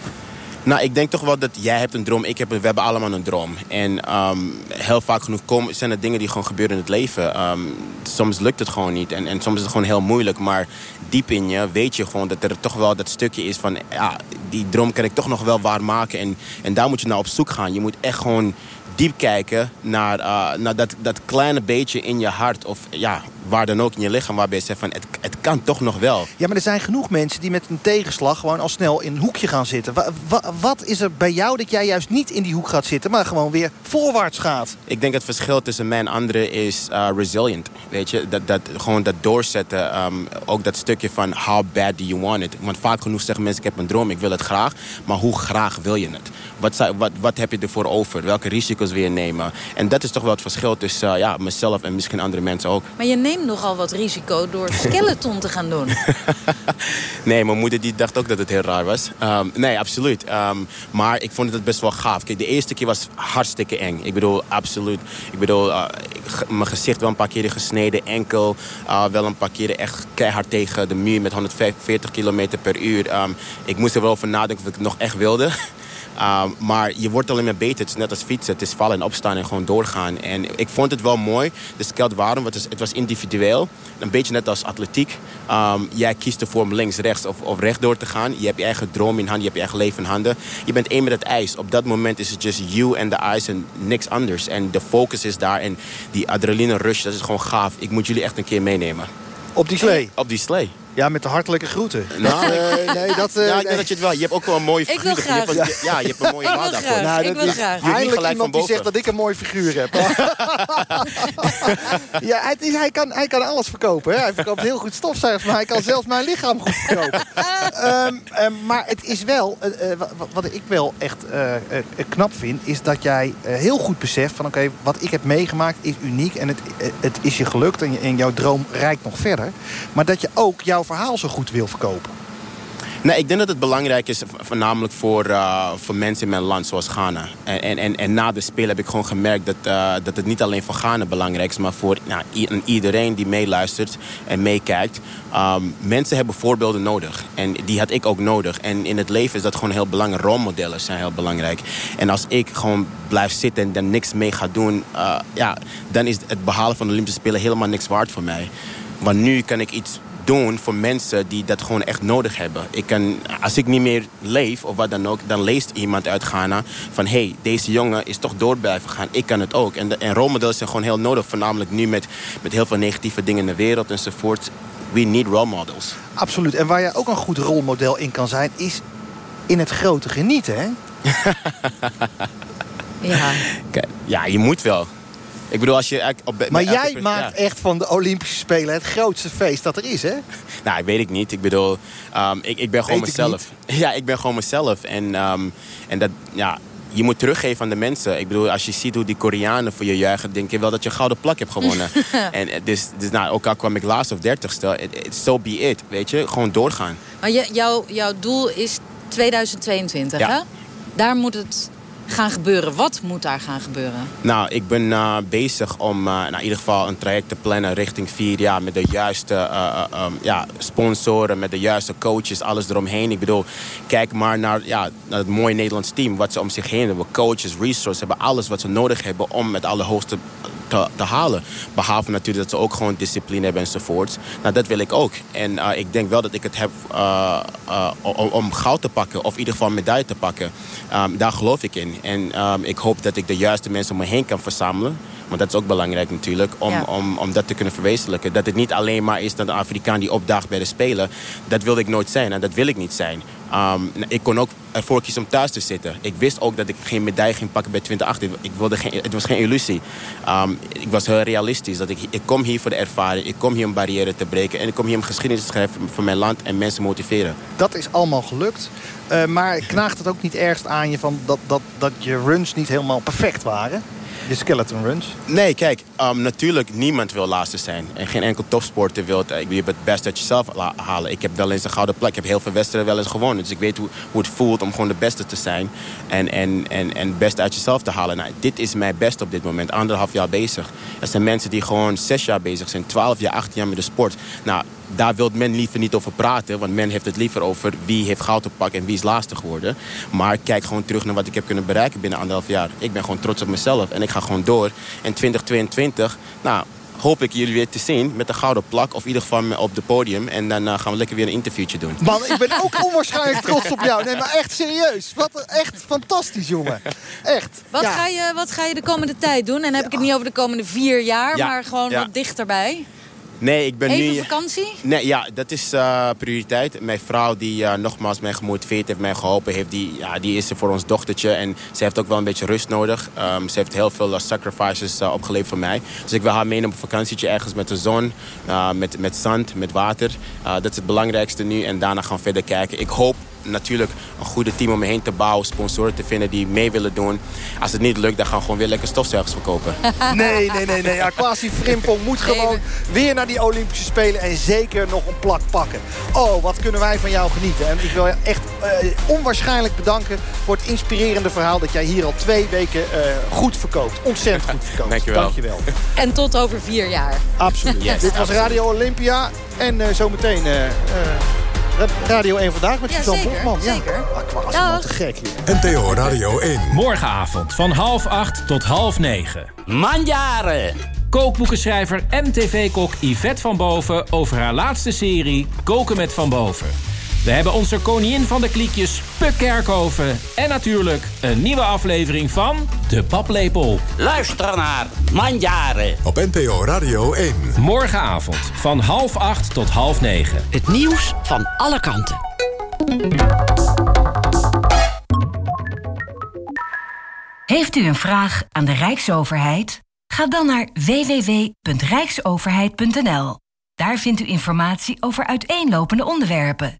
Speaker 30: Nou, ik denk toch wel dat jij hebt een droom, ik heb, we hebben allemaal een droom. En um, heel vaak genoeg komen, zijn er dingen die gewoon gebeuren in het leven. Um, soms lukt het gewoon niet en, en soms is het gewoon heel moeilijk. Maar diep in je weet je gewoon dat er toch wel dat stukje is van... ja, die droom kan ik toch nog wel waarmaken. En, en daar moet je naar op zoek gaan. Je moet echt gewoon diep kijken naar, uh, naar dat, dat kleine beetje in je hart... of ja, waar dan ook in je lichaam, waarbij je zegt van het, het kan toch nog wel.
Speaker 2: Ja, maar er zijn genoeg mensen die met een tegenslag gewoon al snel in een hoekje gaan zitten. Wa, wa, wat is er bij jou dat jij juist niet in die hoek gaat zitten, maar gewoon weer voorwaarts gaat?
Speaker 30: Ik denk het verschil tussen mij en anderen is uh, resilient. Weet je, dat, dat, gewoon dat doorzetten. Um, ook dat stukje van how bad do you want it? Want vaak genoeg zeggen mensen, ik heb een droom, ik wil het graag. Maar hoe graag wil je het? Wat, wat, wat heb je ervoor over? Welke risico's je nemen? En dat is toch wel het verschil tussen uh, ja, mezelf en misschien andere mensen ook.
Speaker 16: Maar je neemt nogal wat risico door skeleton te gaan doen.
Speaker 30: nee, mijn moeder die dacht ook dat het heel raar was. Um, nee, absoluut. Um, maar ik vond het best wel gaaf. Kijk, de eerste keer was hartstikke eng. Ik bedoel, absoluut. Ik bedoel, uh, ik, mijn gezicht wel een paar keer gesneden. Enkel uh, wel een paar keer echt keihard tegen de muur met 140 km per uur. Um, ik moest er wel over nadenken of ik het nog echt wilde. Uh, maar je wordt alleen maar beter. Het is net als fietsen. Het is vallen en opstaan en gewoon doorgaan. En ik vond het wel mooi. De skeld waarom? Het, het was individueel. Een beetje net als atletiek. Um, jij kiest ervoor om links, rechts of, of rechtdoor te gaan. Je hebt je eigen droom in handen. Je hebt je eigen leven in handen. Je bent één met het ijs. Op dat moment is het just you and the ice en niks anders. En de focus is daar. En die adrenaline rush, dat is gewoon gaaf. Ik moet jullie echt een keer meenemen.
Speaker 2: Op die slee?
Speaker 30: Op die slee.
Speaker 2: Ja, met de hartelijke groeten.
Speaker 30: Nou,
Speaker 2: uh, nee, dat, uh,
Speaker 30: ja, ik denk dat je het wel. Je hebt ook wel een mooie figuur.
Speaker 16: Ik wil graag.
Speaker 30: Je hebt, ja, je hebt een mooie baan daarvoor.
Speaker 2: Nou,
Speaker 16: ik wil
Speaker 2: is
Speaker 16: graag.
Speaker 2: Eindelijk iemand die zegt dat ik een mooi figuur heb. ja, het is, hij, kan, hij kan alles verkopen. Hè? Hij verkoopt heel goed stofzuigers, maar hij kan zelfs mijn lichaam goed verkopen. um, um, maar het is wel, uh, wat ik wel echt knap vind, is dat jij heel goed beseft van oké, okay, wat ik heb meegemaakt is uniek en het, het is je gelukt en, je, en jouw droom reikt nog verder. Maar dat je ook jouw verhaal zo goed wil verkopen.
Speaker 30: Nee, ik denk dat het belangrijk is, voornamelijk voor, uh, voor mensen in mijn land, zoals Ghana. En, en, en, na de spelen heb ik gewoon gemerkt dat, uh, dat het niet alleen voor Ghana belangrijk is, maar voor nou, iedereen die meeluistert en meekijkt. Um, mensen hebben voorbeelden nodig. En die had ik ook nodig. En in het leven is dat gewoon heel belangrijk. Rolmodellen zijn heel belangrijk. En als ik gewoon blijf zitten en dan niks mee ga doen, uh, ja, dan is het behalen van de Olympische Spelen helemaal niks waard voor mij. Want nu kan ik iets doen voor mensen die dat gewoon echt nodig hebben. Ik kan, als ik niet meer leef of wat dan ook, dan leest iemand uit Ghana van hé, hey, deze jongen is toch door blijven gaan. Ik kan het ook. En, de, en rolmodellen zijn gewoon heel nodig, voornamelijk nu met, met heel veel negatieve dingen in de wereld enzovoort. We need role models.
Speaker 2: Absoluut. En waar jij ook een goed rolmodel in kan zijn, is in het grote genieten, hè?
Speaker 16: ja.
Speaker 30: Ja, je moet wel. Ik bedoel, als je... Op,
Speaker 2: maar jij maakt ja. echt van de Olympische Spelen het grootste feest dat er is, hè?
Speaker 30: Nou, ik weet ik niet. Ik bedoel, um, ik, ik ben gewoon
Speaker 2: weet
Speaker 30: mezelf. Ja, ik ben gewoon mezelf. En, um, en dat, ja, je moet teruggeven aan de mensen. Ik bedoel, als je ziet hoe die Koreanen voor je juichen... denk je wel dat je een gouden plak hebt gewonnen. en eh, dus, dus nou, ook al kwam ik laatst of dertigste, so be it, weet je. Gewoon doorgaan.
Speaker 16: Maar je, jouw, jouw doel is 2022,
Speaker 30: Ja.
Speaker 16: hè? Daar moet het gaan gebeuren. Wat moet daar gaan gebeuren?
Speaker 30: Nou, ik ben eh, bezig om eh, nou, in ieder geval een traject te plannen richting vier jaar met de juiste ehm, ja, sponsoren, met de juiste coaches, alles eromheen. Ik bedoel, kijk maar naar, ja, naar het mooie Nederlands team, wat ze om zich heen hebben. Coaches, resources, hebben alles wat ze nodig hebben om het allerhoogste te, te halen. Behalve natuurlijk dat ze ook gewoon discipline hebben enzovoorts. Nou, dat wil ik ook. En eh, ik denk wel dat ik het heb eh, eh, om, om goud te pakken, of in ieder geval een medaille te pakken. Ehm, daar geloof ik in. En ehm, ik hoop dat ik de juiste mensen om me heen kan verzamelen. Want dat is ook belangrijk natuurlijk, om,
Speaker 16: Ja.
Speaker 30: om, om dat te kunnen verwezenlijken. Dat het niet alleen maar is dat een Afrikaan die opdaagt bij de Spelen. Dat wilde ik nooit zijn en dat wil ik niet zijn. Ehm, ik kon ook ervoor kiezen om thuis te zitten. Ik wist ook dat ik geen medaille ging pakken bij 2018. Ik wilde geen, het was geen illusie. Ehm, ik was heel realistisch. Dat ik, ik kom hier voor de ervaring. Ik kom hier om barrières te breken. En ik kom hier om geschiedenis te schrijven voor mijn land en mensen motiveren.
Speaker 2: Dat is allemaal gelukt. Eh, maar knaagt het ook niet ergst aan je van dat, dat, dat je runs niet helemaal perfect waren? De skeleton runs.
Speaker 30: Nee, kijk, um, natuurlijk niemand wil laatste zijn. En geen enkel topsporter wil het. Je het best uit jezelf halen. Ik heb wel eens een gouden plek. Ik heb heel veel wedstrijden wel eens gewonnen. Dus ik weet hoe, hoe het voelt om gewoon de beste te zijn. En, en, en, en het beste uit jezelf te halen. Nou, dit is mijn best op dit moment. Anderhalf jaar bezig. Er zijn mensen die gewoon zes jaar bezig zijn. Twaalf jaar, 18 jaar met de sport. Nou, daar wil men liever niet over praten. Want men heeft het liever over wie heeft goud te pakken en wie is laatste geworden. Maar kijk gewoon terug naar wat ik heb kunnen bereiken binnen anderhalf jaar. Ik ben gewoon trots op mezelf en ik ga gewoon door. En 2022, nou, hoop ik jullie weer te zien met een gouden plak. Of in ieder geval op het podium. En dan eh, gaan we lekker weer een interviewtje doen.
Speaker 2: Man, ik ben ook onwaarschijnlijk trots op jou. Nee, maar echt serieus. Wat echt fantastisch, jongen. Echt.
Speaker 16: Wat,
Speaker 2: Ja.
Speaker 16: ga je, wat ga je de komende tijd doen? En dan heb ik het niet over de komende vier jaar,
Speaker 30: Ja,
Speaker 16: maar gewoon
Speaker 30: ja.
Speaker 16: wat dichterbij.
Speaker 30: Nee, ik ben
Speaker 16: Even
Speaker 30: nu...
Speaker 16: vakantie?
Speaker 30: Nee, ja, dat is eh, prioriteit. Mijn vrouw die eh, nogmaals mij gemotiveerd heeft, mij geholpen heeft, die, ja, die is er voor ons dochtertje. En ze heeft ook wel een beetje rust nodig. Ehm, ze heeft heel veel eh, sacrifices opgeleverd voor mij. Dus ik wil haar meenemen op een vakantietje ergens met de zon, met, met zand, met water. Dat is het belangrijkste nu. En daarna gaan we verder kijken. Ik hoop natuurlijk een goede team om me heen te bouwen, sponsoren te vinden die mee willen doen. Als het niet lukt, dan gaan we gewoon weer lekker stofzuigers verkopen.
Speaker 2: Nee, nee, nee, nee. Ja, Kwasi Frimpong moet gewoon weer naar die Olympische Spelen en zeker nog een plak pakken. Oh, wat kunnen wij van jou genieten. En ik wil je echt eh, onwaarschijnlijk bedanken voor het inspirerende verhaal dat jij hier al twee weken eh, goed verkoopt. Ontzettend goed verkoopt.
Speaker 30: Dankjewel.
Speaker 2: Dankjewel.
Speaker 16: En tot over vier jaar.
Speaker 2: Absoluut.
Speaker 30: Yes,
Speaker 2: Dit was
Speaker 30: absoluut.
Speaker 2: Radio Olympia. En eh, zometeen eh, eh, Radio 1 Vandaag met
Speaker 16: Ja,
Speaker 2: Suzanne
Speaker 16: zeker.
Speaker 2: Ja.
Speaker 16: zeker.
Speaker 2: Ah, te gek. joh.
Speaker 1: NPO Radio 1.
Speaker 32: Morgenavond van half acht tot half negen. Manjaren! Kookboekenschrijver en tv-kok Yvette van Boven over haar laatste serie Koken met Van Boven. We hebben onze koningin van de kliekjes Puk Kerkhoven. En natuurlijk een nieuwe aflevering van De Paplepel. Luister naar Manjaren.
Speaker 1: Op NPO Radio 1.
Speaker 32: Morgenavond van half acht tot half negen.
Speaker 15: Het nieuws van alle kanten.
Speaker 33: Heeft u een vraag aan de Rijksoverheid? Ga dan naar www.rijksoverheid.nl. Daar vindt u informatie over uiteenlopende onderwerpen,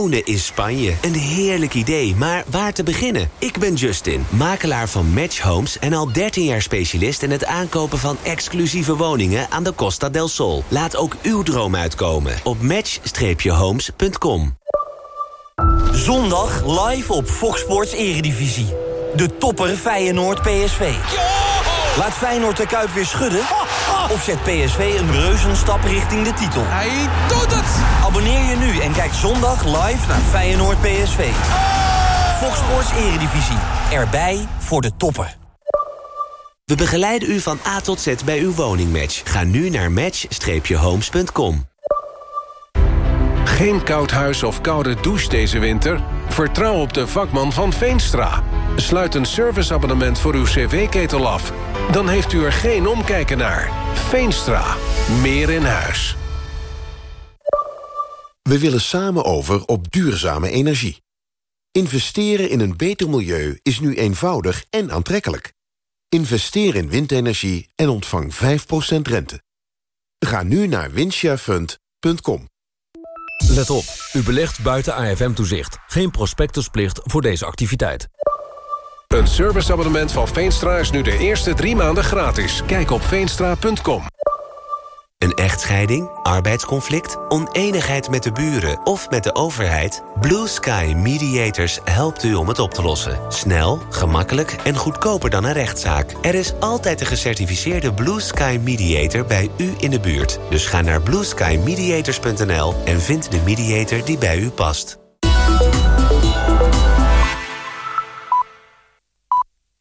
Speaker 34: Wonen in Spanje. Een heerlijk idee, maar waar te beginnen? Ik ben Justin, makelaar van Match Homes... en al 13 jaar specialist in het aankopen van exclusieve woningen... aan de Costa del Sol. Laat ook uw droom uitkomen op match-homes.com.
Speaker 35: Zondag live op Fox Sports Eredivisie. De topper Feyenoord PSV. Laat Feyenoord de Kuip weer schudden? Of zet PSV een reuzenstap richting de titel? Hij doet het! Abonneer je nu en kijk zondag live naar Feyenoord PSV. Fox Sports Eredivisie. Erbij voor de topper.
Speaker 34: We begeleiden u van A tot Z bij uw woningmatch. Ga nu naar match-homes.com.
Speaker 36: Geen koud huis of koude douche deze winter? Vertrouw op de vakman van Veenstra. Sluit een serviceabonnement voor uw cv-ketel af. Dan heeft u er geen omkijken naar. Veenstra. Meer in huis.
Speaker 1: We willen samen over op duurzame energie. Investeren in een beter milieu is nu eenvoudig en aantrekkelijk. Investeer in windenergie en ontvang 5% rente. Ga nu naar windsharefund.com.
Speaker 14: Let op, u belegt buiten AFM-toezicht. Geen prospectusplicht voor deze activiteit.
Speaker 17: Een serviceabonnement van Veenstra is nu de eerste drie maanden gratis. Kijk op veenstra.com.
Speaker 34: Een echtscheiding, arbeidsconflict, oneenigheid met de buren of met de overheid? Blue Sky Mediators helpt u om het op te lossen. Snel, gemakkelijk en goedkoper dan een rechtszaak. Er is altijd een gecertificeerde Blue Sky Mediator bij u in de buurt. Dus ga naar blueskymediators.nl en vind de mediator die bij u past.